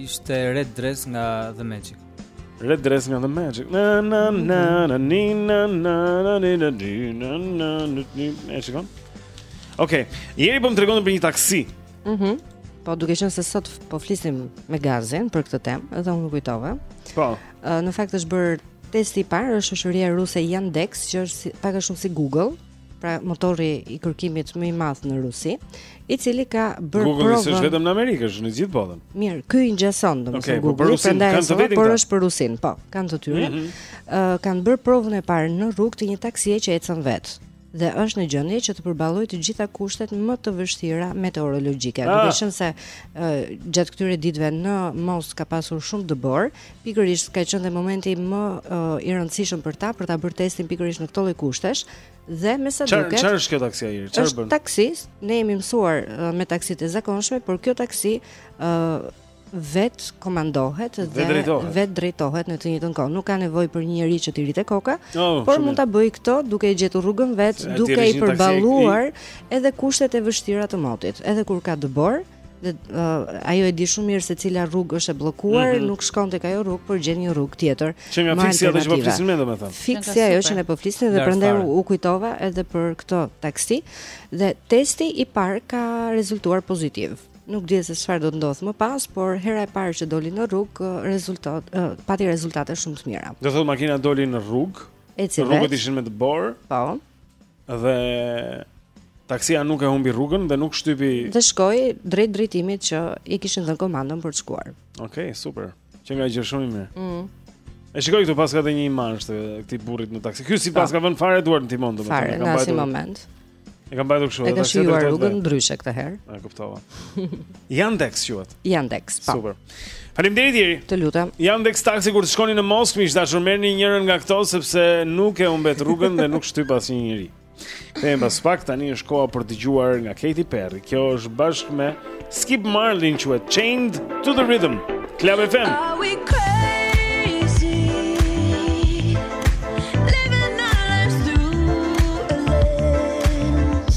Ishte Red Dress nga Magic. Red Dress nga Magic. Na na na na ni na na na ni na di na na na ni. E shikon? Okej, Jeri po më tregonte për një taksi. Mhm. Po duke qenë se sot po flisim me Gazin për këtë temë, edhe unë u kujtova. Po. Në fakt është bërë testi i parë është shoqëria ruse Yandex, që është pak a shumë si Google. pra motori i kërkimit më i madh në Rusi, i cili ka bërë provën. Google s'është vetëm në Amerikë, është në gjithë botën. Mirë, ky i ngjason domethënë okay, po Google, prandaj kanë të vetin, por është për Rusinë, po, kanë të tyre. Mm -hmm. uh, kanë bërë provën e parë në rrugë të një taksie që ecën vetë dhe është në gjendje që të përballojë të gjitha kushtet më të vështira meteorologjike. Ah. Duke qenë se uh, gjatë këtyre ditëve në Moskë ka pasur shumë dëborë, Pikërisht ka qenë dhe momenti më uh, i rëndësishëm për ta për ta bërë testin pikërisht në këto lloj kushtesh dhe me sa duket. Çfarë çfarë është kjo taksia, Jeri? Çfarë bën? Taksi, ne jemi mësuar uh, me taksitë e zakonshme, por kjo taksi ë uh, vet komandohet dhe vet drejtohet. vet drejtohet në të njëjtën kohë. Nuk ka nevojë për një njeri që t'i rri te koka, oh, por mund ta bëjë këtë duke i gjetur rrugën vet, duke i përballuar edhe kushtet e vështira të motit. Edhe kur ka dëborë, dhe uh, ajo e di shumë mirë se cila rrugë është e bllokuar, mm -hmm. nuk shkon tek ajo rrugë, por gjen një rrugë tjetër. Qenka fiks ajo që po flisnim domethënë. Fiks ajo që ne po flisnim dhe prandaj u kujtova edhe për këtë taksi dhe testi i parë ka rezultuar pozitiv. Nuk di se çfarë do të ndodhë më pas, por hera e parë që doli në rrugë rezultat uh, pati rezultate shumë të mira. Do thotë makina doli në rrugë. Rrugët ishin me dëborë. Po. Dhe taksia nuk e humbi rrugën dhe nuk shtypi Dhe shkoi drejt drejtimit që i kishin dhënë komandën për të shkuar. Okej, okay, super. Qenka gjë shumë e mirë. Mhm. E shikoj këtu paska edhe një imazh të këtij burrit në taksi. Ky s'i po. paska vënë fare duart në timon domethënë. Fare, në asnjë moment. E ka mbajtur kështu, e ka shijuar rrugën ndryshe këtë herë. E kuptova. Yandex quhet. Yandex, po. Super. Faleminderit Jeri. Të lutem. Yandex taksi kur të shkoni në Moskë, miq të dashur merrni njërën nga këto sepse nuk e humbet rrugën dhe nuk shtyp asnjë njeri. Kthehemi pas pak tani është koha për të dëgjuar nga Katy Perry. Kjo është bashkë me Skip Marley quhet Chained to the Rhythm. Club FM. Are we crazy? Living our lives through a lens.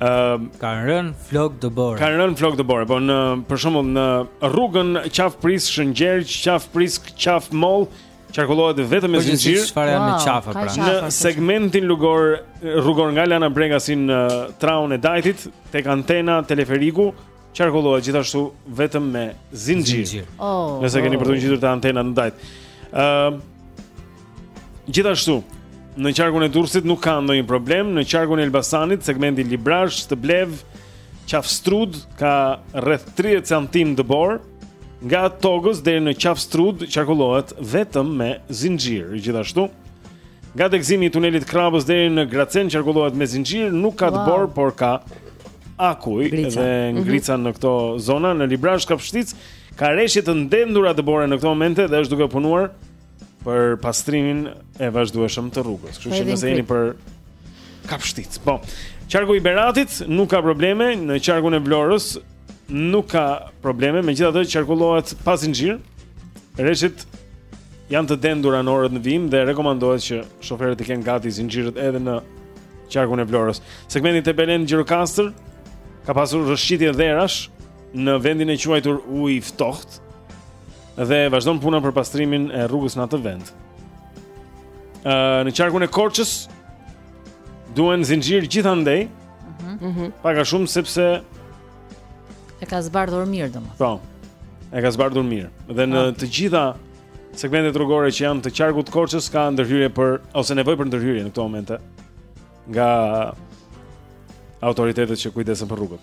Ëm kanë rënë flokë dëbore. Kanë rënë flokë dëbore, po në për shembull në rrugën Qafë Priskë Shëngjergj, Qafë Priskë Qafë Mollë qarkullohet vetëm me po, zinxhirë. Çfarë janë me qafa pra? Në segmentin lugor rrugor nga Lanabregasi në Traun e Dajtit tek antena teleferiku qarkullohet gjithashtu vetëm me zinxhirë. Oh, Nëse keni për të ngjitur te antenat në Dajt. Ëm ehm, uh, Gjithashtu, në qarkun e Durrësit nuk ka ndonjë problem, në qarkun e Elbasanit segmenti Librazhd Steblevë, Qafstrud ka rreth 30 cm dëborë. Nga Togëz deri në Qafstrud qarkullohet vetëm me zinxhirë. Gjithashtu, Nga degëzimi i tunelit Krrabës deri në Gracen qarkullohet me zinxhirë, nuk ka dëborë, wow. por ka akuj Ngrica. dhe mhm. ngrica mm -hmm. në këto zona në Librazhd Kapshticë ka reshje të ndendura dëbore në këto momente dhe është duke punuar për pastrimin e vazhdueshëm të rrugës. Kështu që nëse jeni për Kapshticë, po. Qarku i Beratit nuk ka probleme në qarkun e Vlorës, nuk ka probleme, megjithatë qarkullohet pa zinxhir. Reshjet janë të dendura në orët në vijim dhe rekomandohet që shoferët të kenë gati zinxhirët edhe në qarkun e Vlorës. Segmenti Tepelenë Gjirokastër ka pasur rrëshqitje dherash në vendin e quajtur Uji i Ftohtë dhe vazhdon puna për pastrimin e rrugës në atë vend. Ë në qarkun e Korçës duhen zinxhirë gjithandej Mhm. Mm Pak a shumë sepse e ka zbardhur mirë domethënë. Po. E ka zbardhur mirë. Dhe në po. të gjitha segmentet rrugore që janë të qarkut të Korçës ka ndërhyrje për ose nevojë për ndërhyrje në këto momente nga autoritetet që kujdesen për rrugët.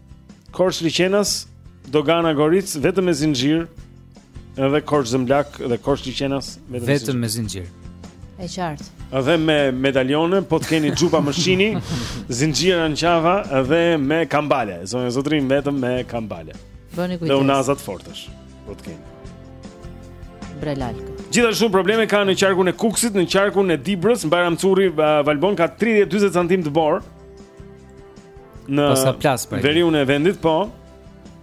Korçë Liqenas, dogana Goricë vetëm me zinxhir, edhe Korçë Zemblak dhe Korçë Liqenas vetëm, vetëm me zinxhir. E qartë. Edhe me medaljone, po të keni xhupa meshini, zinxhira në qafa edhe me kambale. Zonja zotërinj vetëm me kambale. Bëni kujdes. Dhe unazat fortësh. Po të keni. Brelal. Gjithashtu probleme ka në qarkun e Kuksit, në qarkun e Dibrës, në Bajram Curri, Valbonë ka 30-40 cm dëborë. në po veriun e vendit, po.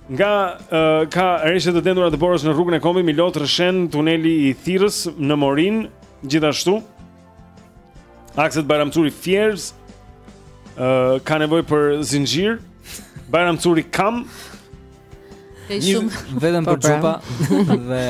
Nga uh, ka reshje të dendura të borës në rrugën e Kombit, Milot Rrëshen, tuneli i Thirrës në Morinë, gjithashtu. Akset Bajram Curri Fierzë uh, ka nevojë për zinxhir. Bajram Curri Kam Ke shumë vetëm për çupa po, pra. dhe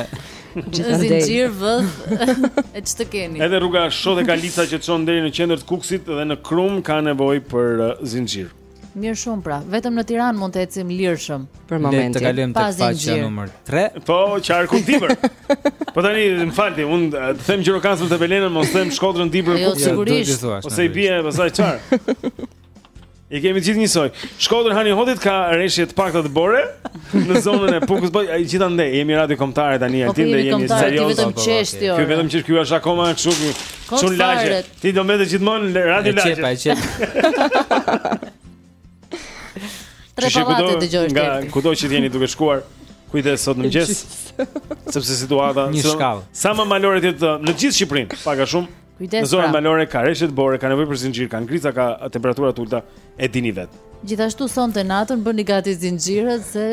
gjithë zinxhir vathë e ç'të keni. Edhe rruga Shot e Kalica që çon deri në qendër të Kukësit dhe në Krum ka nevojë për uh, zinxhir. Mirë shumë pra, vetëm në Tiranë mund të ecim lirshëm për momentin. Le të kalojmë tek faqja numër 3. Po, qarku Dibër. Po tani, më fal ti, unë të eh, them Gjirokastër Tepelenën, mos them Shkodrën Dibër. Jo, sigurisht. Ose i bie pastaj çfarë? I kemi gjithë njësoj. Shkodër Hani Hotit ka reshje të pakta dëbore në zonën e Pukës. Po gjithandej jemi radio kombëtare tani po, aty dhe jemi seriozë. Vetëm çeshti. Ky vetëm çesh ky është akoma kështu ky. Çun lagje. Ti do mbetesh gjithmonë radio lagje. Çepa, çep. Tre pavate të gjojë. Nga kudo që jeni duke shkuar. Kujdes sot në mëngjes. Sepse situata është. Sa më malore ti në gjithë Shqipërinë, pak a shumë. Kujdes. Zona pra. malore ka reshje dëbore, ka nevojë për zinxhir, ka ngrica, ka temperatura të ulta, e dini vetë. Gjithashtu sonte natën bëni gati zinxhirët se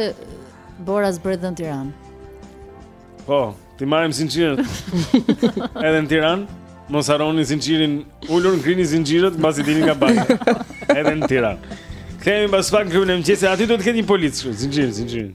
bora zbret në Tiranë. Po, t'i marrim zinxhirët. Edhe në Tiranë. Mos harroni zinxhirin ulur, ngrini zinxhirët mbasi dilni nga baza. Edhe në Tiranë. Kthehemi pas pak në mëngjesin. Aty do të ketë një polic, zinxhir, zinxhir.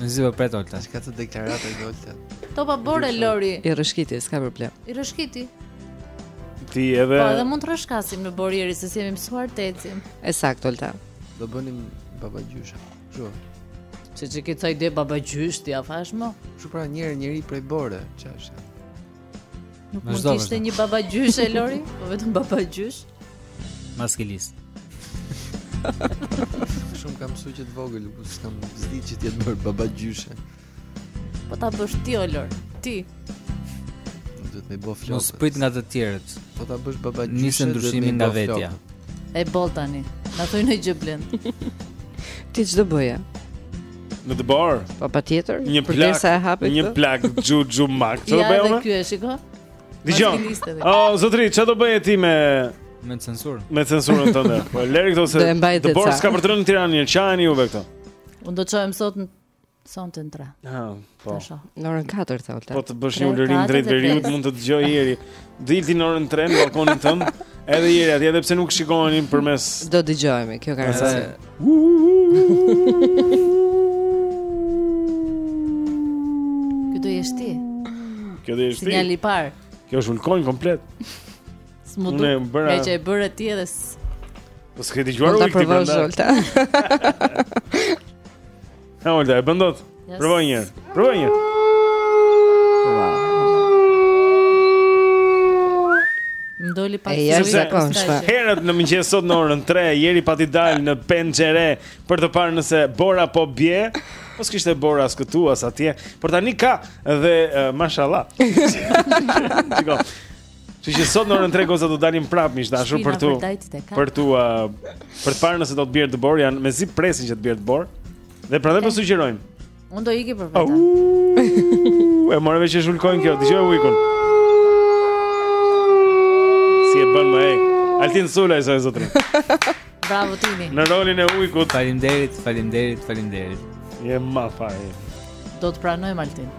Mezi po pret Olta shkak deklarata e Oltës topa bore Lori I rëshkiti, s'ka problem I rëshkiti Ti edhe Po edhe mund të rëshkasim në borë Jeri Se s'jemi mësuar të ecim E saktë Olta Do bënim babagjysha Shua Se që këtë thaj dhe babagjysh Ti a fash mo Shupra një njeri prej bore Qashe Nuk mund të ishte një babagjyshe Lori, po vetëm babagjysh. Maskiliste. Shumë kam mësuar që të vogël, ku s'kam zdi që të jetë babagjysh. Po ta bësh ti o Lori, ti. Do të më bëj flokë. Mos prit nga të tjerët. Po ta bësh babagjyshe. Nise ndryshimin nga vetja. E boll tani. Na thuaj në gjë blen. Ti ç'do bëje? Me borë Po patjetër Një plak Një plak xhuxhumak Ça do bëje me? Ja dhe kjo e shiko Dion O, zotri, ça do bëje ti me Me censurën Me censurën tënde Po lëri këto se dëborë s'ka për të rënë në Tiranë nuk Çajnë juve këto Unë do çojmë sot në sonte në tre Po. Në orën 4 tha Olta. Po të bësh një ulërimë drejt veriut mund të dëgjojë Jeri. Dil ti në orën 3 në ballkonin tënd. Edhe Jeri atje edhe pse nuk shikoheni përmes Do dëgjohemi, kjo ka rëndësi. Kjo do jesh ti. Kjo do jesh ti. Sinjali i parë. Kjo është ulkonjë komplet. Smutu. Ne bëra. Meqë e bëre ti edhe. Po s'ke dëgjuar ujk ti prandaj. Ha Olta, e bën dot. Yes. Provoje një herë. Provoje një. Ndodhi pa të Herët në mëngjes sot në orën 3, Jeri pati dalë në penxhere për të parë nëse bora po bie. Po s'kishte bora as këtu as atje, por tani ka dhe uh, mashallah. Shiko. Kështu që sot në orën 3 goza do dalim prapë miq të dashur për tu për tu uh, për të parë nëse do të bjerë dëborë. Ja ne mezi presin që të bjerë dëborë dhe prandaj po sugjerojmë. Unë do iki për vetë. E more vesh, ulkonjë kjo, dëgjo ujkun. Si e bën mo ai? Altin Sulaj zonja zotërinj. Bravo Timi. Në rolin e ujkut. Faleminderit, faleminderit, faleminderit. Je më fare. Do të pranojmë Altin.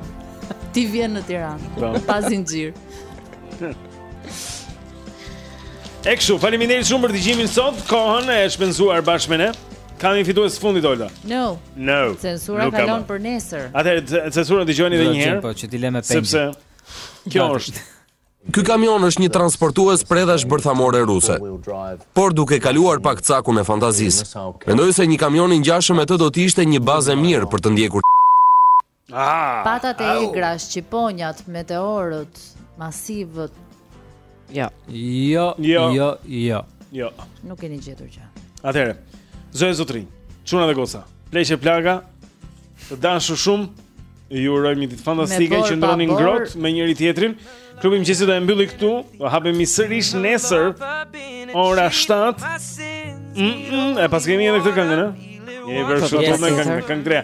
Ti vjen në Tiranë, po. pa zinxhir. E kështu, faleminderit shumë për dëgjimin sot. Kohën e shpenzuar bashkë me ne. Kam një fitues fundi Olta. No. No. Censura kalon për nesër. Atëherë censura dëgjoni edhe një herë. Po që t'i lëmë peng. Sepse kjo është. Ky kamion është një transportues predhash bërthamore ruse, por duke kaluar pak cakun e fantazisë. Mendoj se një kamion i ngjashëm me të do të ishte një bazë e mirë për të ndjekur Ah, patat e egra, shqiponjat, meteorët, masivët. Jo. Jo, jo, jo, jo. Jo. Nuk keni gjetur gjë. Atëherë. Zë zotrin. Çuna dhe goca. Pleq e plaka. Të dashur shumë. Ju urojmë një ditë fantastike qëndroni ngrohtë me njëri-tjetrin. Klubi i mëngjesit do e mbyllë këtu. Do hapemi sërish nesër ora 7. Mm -mm, e pas kemi edhe këtë këngë, ne? Je vërshë, të me këngë, këngë treja.